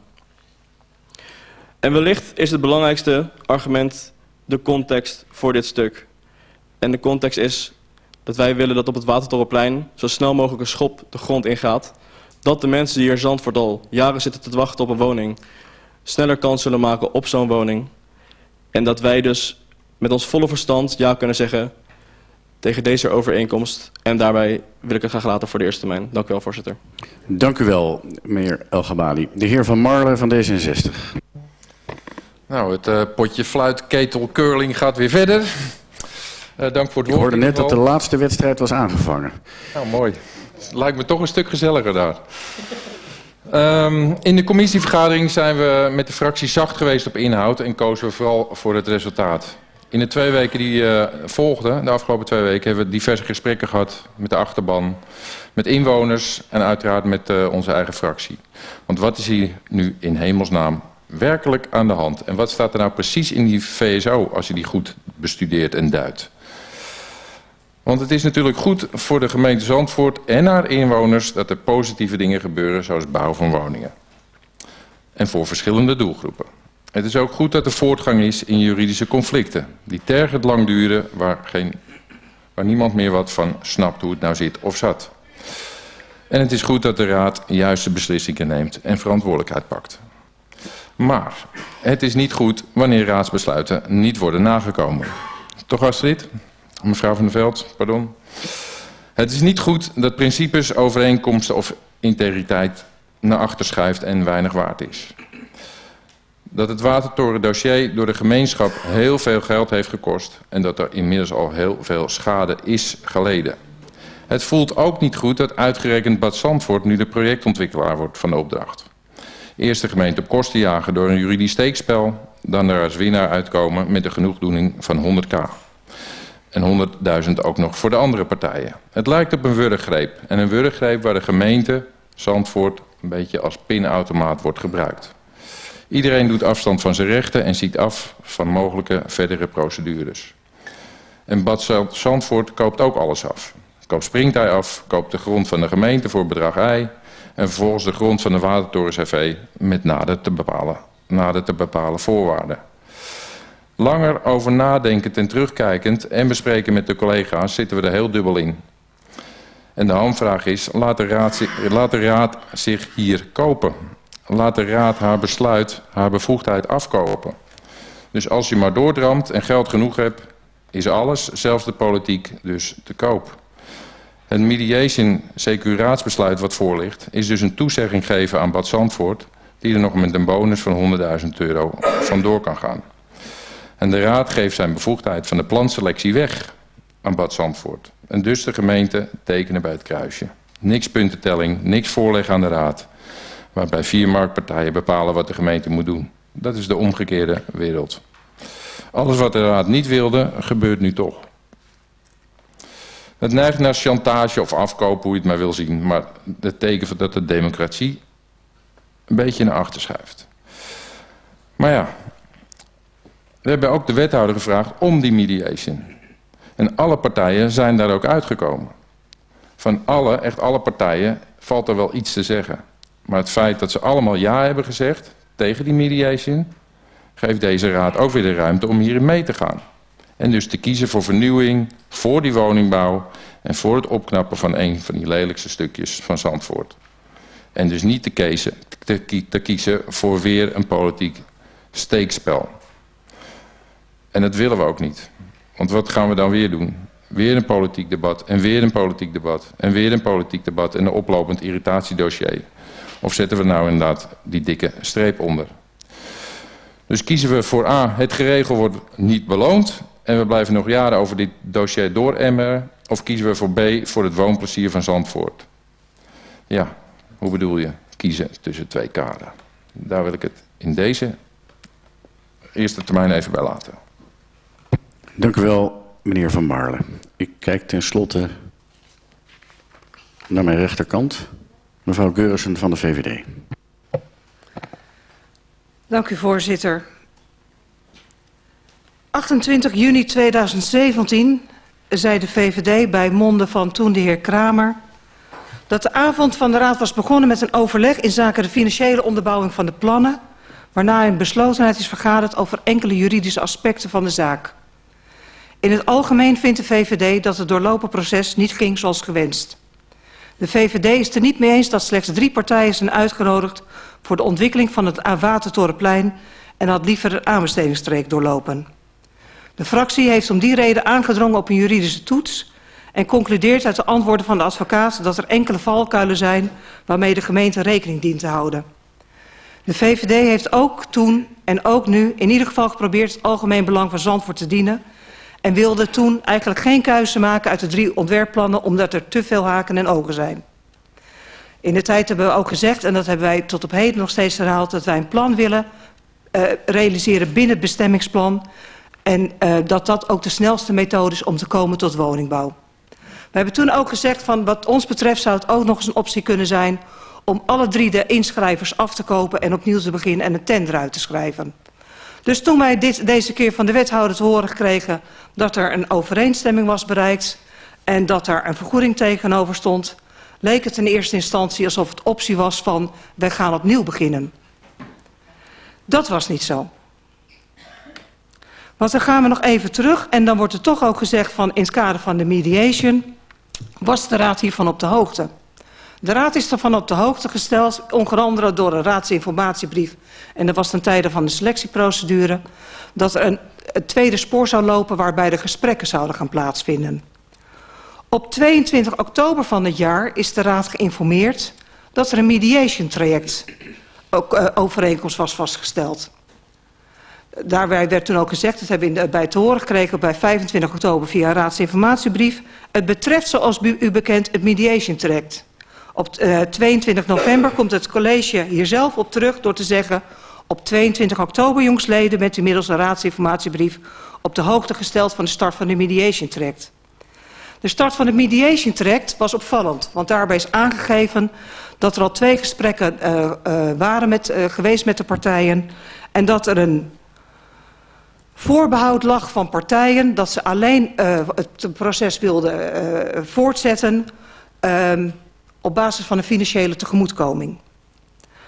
En wellicht is het belangrijkste argument de context voor dit stuk. En de context is dat wij willen dat op het Watertorenplein zo snel mogelijk een schop de grond ingaat. Dat de mensen die hier Zandvoort al jaren zitten te wachten op een woning... sneller kans zullen maken op zo'n woning. En dat wij dus met ons volle verstand ja kunnen zeggen tegen deze overeenkomst. En daarbij wil ik het graag laten voor de eerste termijn. Dank u wel, voorzitter. Dank u wel, meneer El Gabali. De heer Van Marle van D66. Nou, het uh, potje fluit, ketel, curling gaat weer verder. Uh, dank voor het woord. Ik hoorde net dat de laatste wedstrijd was aangevangen. Nou, mooi. Lijkt me toch een stuk gezelliger daar. Um, in de commissievergadering zijn we met de fractie zacht geweest op inhoud en kozen we vooral voor het resultaat. In de twee weken die uh, volgden, de afgelopen twee weken, hebben we diverse gesprekken gehad met de achterban, met inwoners en uiteraard met uh, onze eigen fractie. Want wat is hier nu in hemelsnaam werkelijk aan de hand? En wat staat er nou precies in die VSO als je die goed bestudeert en duidt? Want het is natuurlijk goed voor de gemeente Zandvoort en haar inwoners dat er positieve dingen gebeuren zoals bouw van woningen. En voor verschillende doelgroepen. Het is ook goed dat er voortgang is in juridische conflicten die tergend lang duren waar, geen, waar niemand meer wat van snapt hoe het nou zit of zat. En het is goed dat de Raad juiste beslissingen neemt en verantwoordelijkheid pakt. Maar het is niet goed wanneer raadsbesluiten niet worden nagekomen. Toch Astrid? Mevrouw van der Veld, pardon. Het is niet goed dat principes, overeenkomsten of integriteit naar achter schuift en weinig waard is. Dat het Watertoren-dossier door de gemeenschap heel veel geld heeft gekost... en dat er inmiddels al heel veel schade is geleden. Het voelt ook niet goed dat uitgerekend Bad Zandvoort nu de projectontwikkelaar wordt van de opdracht. Eerst de gemeente op kosten jagen door een juridisch steekspel... dan er als winnaar uitkomen met de genoegdoening van 100k en 100.000 ook nog voor de andere partijen. Het lijkt op een wurggreep. En een wurggreep waar de gemeente Zandvoort een beetje als pinautomaat wordt gebruikt. Iedereen doet afstand van zijn rechten en ziet af van mogelijke verdere procedures. En Bad Zandvoort koopt ook alles af. Koopt springtij af, koopt de grond van de gemeente voor bedrag I... en vervolgens de grond van de Watertorens HV met nader te bepalen, nader te bepalen voorwaarden. Langer over nadenkend en terugkijkend en bespreken met de collega's zitten we er heel dubbel in. En de hamvraag is, laat de raad zich hier kopen? Laat de raad haar besluit, haar bevoegdheid afkopen? Dus als je maar doordramt en geld genoeg hebt, is alles, zelfs de politiek, dus te koop. Het mediation CQ-raadsbesluit wat voor ligt, is dus een toezegging geven aan Bad Zandvoort... die er nog met een bonus van 100.000 euro vandoor kan gaan. En de raad geeft zijn bevoegdheid van de planselectie weg aan Bad Zandvoort. En dus de gemeente tekenen bij het kruisje. Niks puntentelling, niks voorleggen aan de raad. Waarbij vier marktpartijen bepalen wat de gemeente moet doen. Dat is de omgekeerde wereld. Alles wat de raad niet wilde, gebeurt nu toch. Het neigt naar chantage of afkoop, hoe je het maar wil zien. Maar dat teken dat de democratie een beetje naar achter schuift. Maar ja, we hebben ook de wethouder gevraagd om die mediation. En alle partijen zijn daar ook uitgekomen. Van alle, echt alle partijen, valt er wel iets te zeggen. Maar het feit dat ze allemaal ja hebben gezegd tegen die mediation... geeft deze raad ook weer de ruimte om hierin mee te gaan. En dus te kiezen voor vernieuwing, voor die woningbouw... en voor het opknappen van een van die lelijkste stukjes van Zandvoort. En dus niet te kiezen, te, kiezen voor weer een politiek steekspel. En dat willen we ook niet. Want wat gaan we dan weer doen? Weer een politiek debat en weer een politiek debat en weer een politiek debat en een oplopend irritatiedossier. Of zetten we nou inderdaad die dikke streep onder? Dus kiezen we voor A, het geregeld wordt niet beloond en we blijven nog jaren over dit dossier dooremmeren. Of kiezen we voor B, voor het woonplezier van Zandvoort? Ja, hoe bedoel je? Kiezen tussen twee kaden. Daar wil ik het in deze eerste termijn even bij laten. Dank u wel, meneer Van Marle. Ik kijk tenslotte naar mijn rechterkant. Mevrouw Geurissen van de VVD. Dank u, voorzitter. 28 juni 2017 zei de VVD bij monden van toen de heer Kramer... dat de avond van de Raad was begonnen met een overleg in zaken de financiële onderbouwing van de plannen... waarna een beslotenheid is vergaderd over enkele juridische aspecten van de zaak. In het algemeen vindt de VVD dat het doorlopen proces niet ging zoals gewenst. De VVD is er niet mee eens dat slechts drie partijen zijn uitgenodigd... voor de ontwikkeling van het Watertorenplein en had liever een aanbestedingstreek doorlopen. De fractie heeft om die reden aangedrongen op een juridische toets en concludeert uit de antwoorden van de advocaat dat er enkele valkuilen zijn waarmee de gemeente rekening dient te houden. De VVD heeft ook toen en ook nu in ieder geval geprobeerd het algemeen belang van Zandvoort te dienen en wilde toen eigenlijk geen keuze maken uit de drie ontwerpplannen omdat er te veel haken en ogen zijn. In de tijd hebben we ook gezegd, en dat hebben wij tot op heden nog steeds herhaald, dat wij een plan willen uh, realiseren binnen het bestemmingsplan en uh, dat dat ook de snelste methode is om te komen tot woningbouw. We hebben toen ook gezegd van wat ons betreft zou het ook nog eens een optie kunnen zijn om alle drie de inschrijvers af te kopen en opnieuw te beginnen en een tender uit te schrijven. Dus toen wij dit, deze keer van de wethouder te horen kregen dat er een overeenstemming was bereikt en dat er een vergoeding tegenover stond, leek het in eerste instantie alsof het optie was van wij gaan opnieuw beginnen. Dat was niet zo. Want dan gaan we nog even terug en dan wordt er toch ook gezegd van in het kader van de mediation was de raad hiervan op de hoogte. De raad is ervan op de hoogte gesteld, onder andere door een raadsinformatiebrief. En dat was ten tijde van de selectieprocedure. Dat er een, tweede spoor zou lopen waarbij de gesprekken zouden gaan plaatsvinden. Op 22 oktober van het jaar is de raad geïnformeerd dat er een mediation traject ook, uh, overeenkomst was vastgesteld. Daarbij werd toen ook gezegd, dat hebben we bij te horen gekregen bij 25 oktober via een raadsinformatiebrief. Het betreft zoals u bekend het mediation traject. Op uh, 22 november komt het college hier zelf op terug door te zeggen... op 22 oktober, jongsleden, bent u middels een raadsinformatiebrief... op de hoogte gesteld van de start van de mediation traject. De start van de mediation traject was opvallend, want daarbij is aangegeven dat er al twee gesprekken uh, uh, waren met, uh, geweest met de partijen en dat er een voorbehoud lag van partijen dat ze alleen het proces wilden voortzetten ehm, op basis van een financiële tegemoetkoming.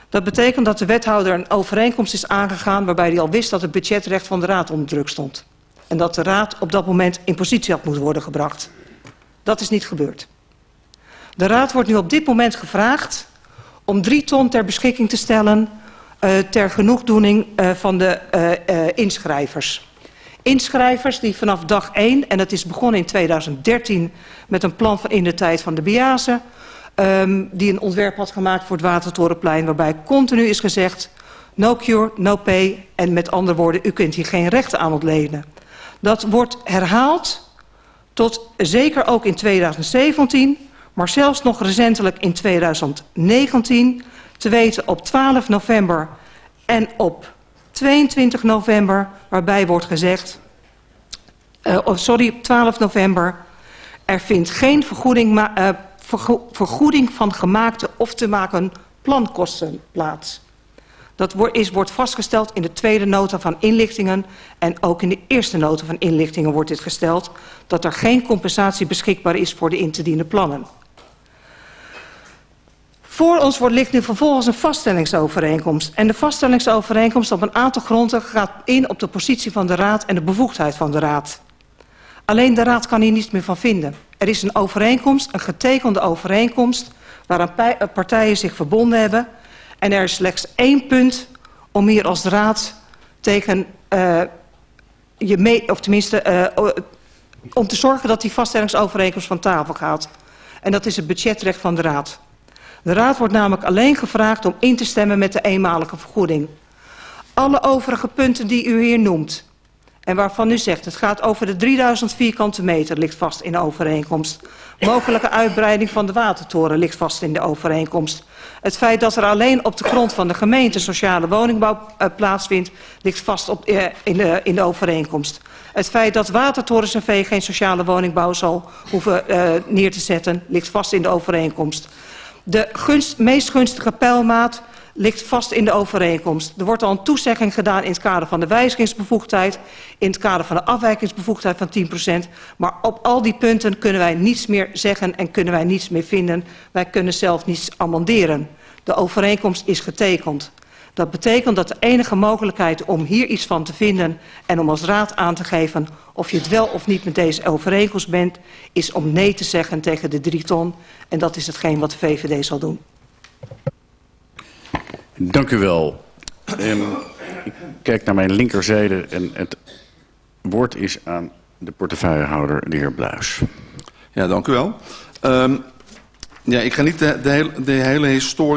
Dat betekent dat de wethouder een overeenkomst is aangegaan waarbij hij al wist dat het budgetrecht van de raad onder druk stond. En dat de raad op dat moment in positie had moeten worden gebracht. Dat is niet gebeurd. De raad wordt nu op dit moment gevraagd om drie ton ter beschikking te stellen uh, ter genoegdoening uh, van de uh, inschrijvers. Inschrijvers die vanaf dag 1, en dat is begonnen in 2013 met een plan van in de tijd van de Biase, um, die een ontwerp had gemaakt voor het Watertorenplein, waarbij continu is gezegd, no cure, no pay, en met andere woorden, u kunt hier geen rechten aan ontlenen. Dat wordt herhaald tot zeker ook in 2017, maar zelfs nog recentelijk in 2019, te weten op 12 november en op 22 november, waarbij wordt gezegd, uh, sorry, 12 november, er vindt geen vergoeding, uh, vergoeding van gemaakte of te maken plankosten plaats. Dat is, wordt vastgesteld in de tweede nota van inlichtingen en ook in de eerste nota van inlichtingen wordt dit gesteld dat er geen compensatie beschikbaar is voor de in te dienen plannen. Voor ons wordt, ligt nu vervolgens een vaststellingsovereenkomst. En de vaststellingsovereenkomst op een aantal gronden gaat in op de positie van de raad en de bevoegdheid van de raad. Alleen de raad kan hier niets meer van vinden. Er is een overeenkomst, een getekende overeenkomst, waaraan partijen zich verbonden hebben. En er is slechts één punt om hier als raad tegen uh, je mee, of tenminste uh, om te zorgen dat die vaststellingsovereenkomst van tafel gaat. En dat is het budgetrecht van de raad. De raad wordt namelijk alleen gevraagd om in te stemmen met de eenmalige vergoeding. Alle overige punten die u hier noemt, en waarvan u zegt het gaat over de 3000 vierkante meter ligt vast in de overeenkomst. Mogelijke uitbreiding van de watertoren ligt vast in de overeenkomst. Het feit dat er alleen op de grond van de gemeente sociale woningbouw uh, plaatsvindt ligt vast op, uh, in, de, in overeenkomst. Het feit dat Watertorens NV geen sociale woningbouw zal hoeven uh, neer te zetten ligt vast in de overeenkomst. De gunst, meest gunstige pijlmaat ligt vast in de overeenkomst. Er wordt al een toezegging gedaan in het kader van de wijzigingsbevoegdheid, in het kader van de afwijkingsbevoegdheid van 10%. Maar op al die punten kunnen wij niets meer zeggen en kunnen wij niets meer vinden. Wij kunnen zelf niets amenderen. De overeenkomst is getekend. Dat betekent dat de enige mogelijkheid om hier iets van te vinden en om als raad aan te geven of je het wel of niet met deze overeenkomst bent, is om nee te zeggen tegen de drie ton. En dat is hetgeen wat de VVD zal doen. Dank u wel. Um, ik kijk naar mijn linkerzijde en het woord is aan de portefeuillehouder, de heer Bluis. Ja, dank u wel. Um, ja, ik ga niet de, de, de hele historie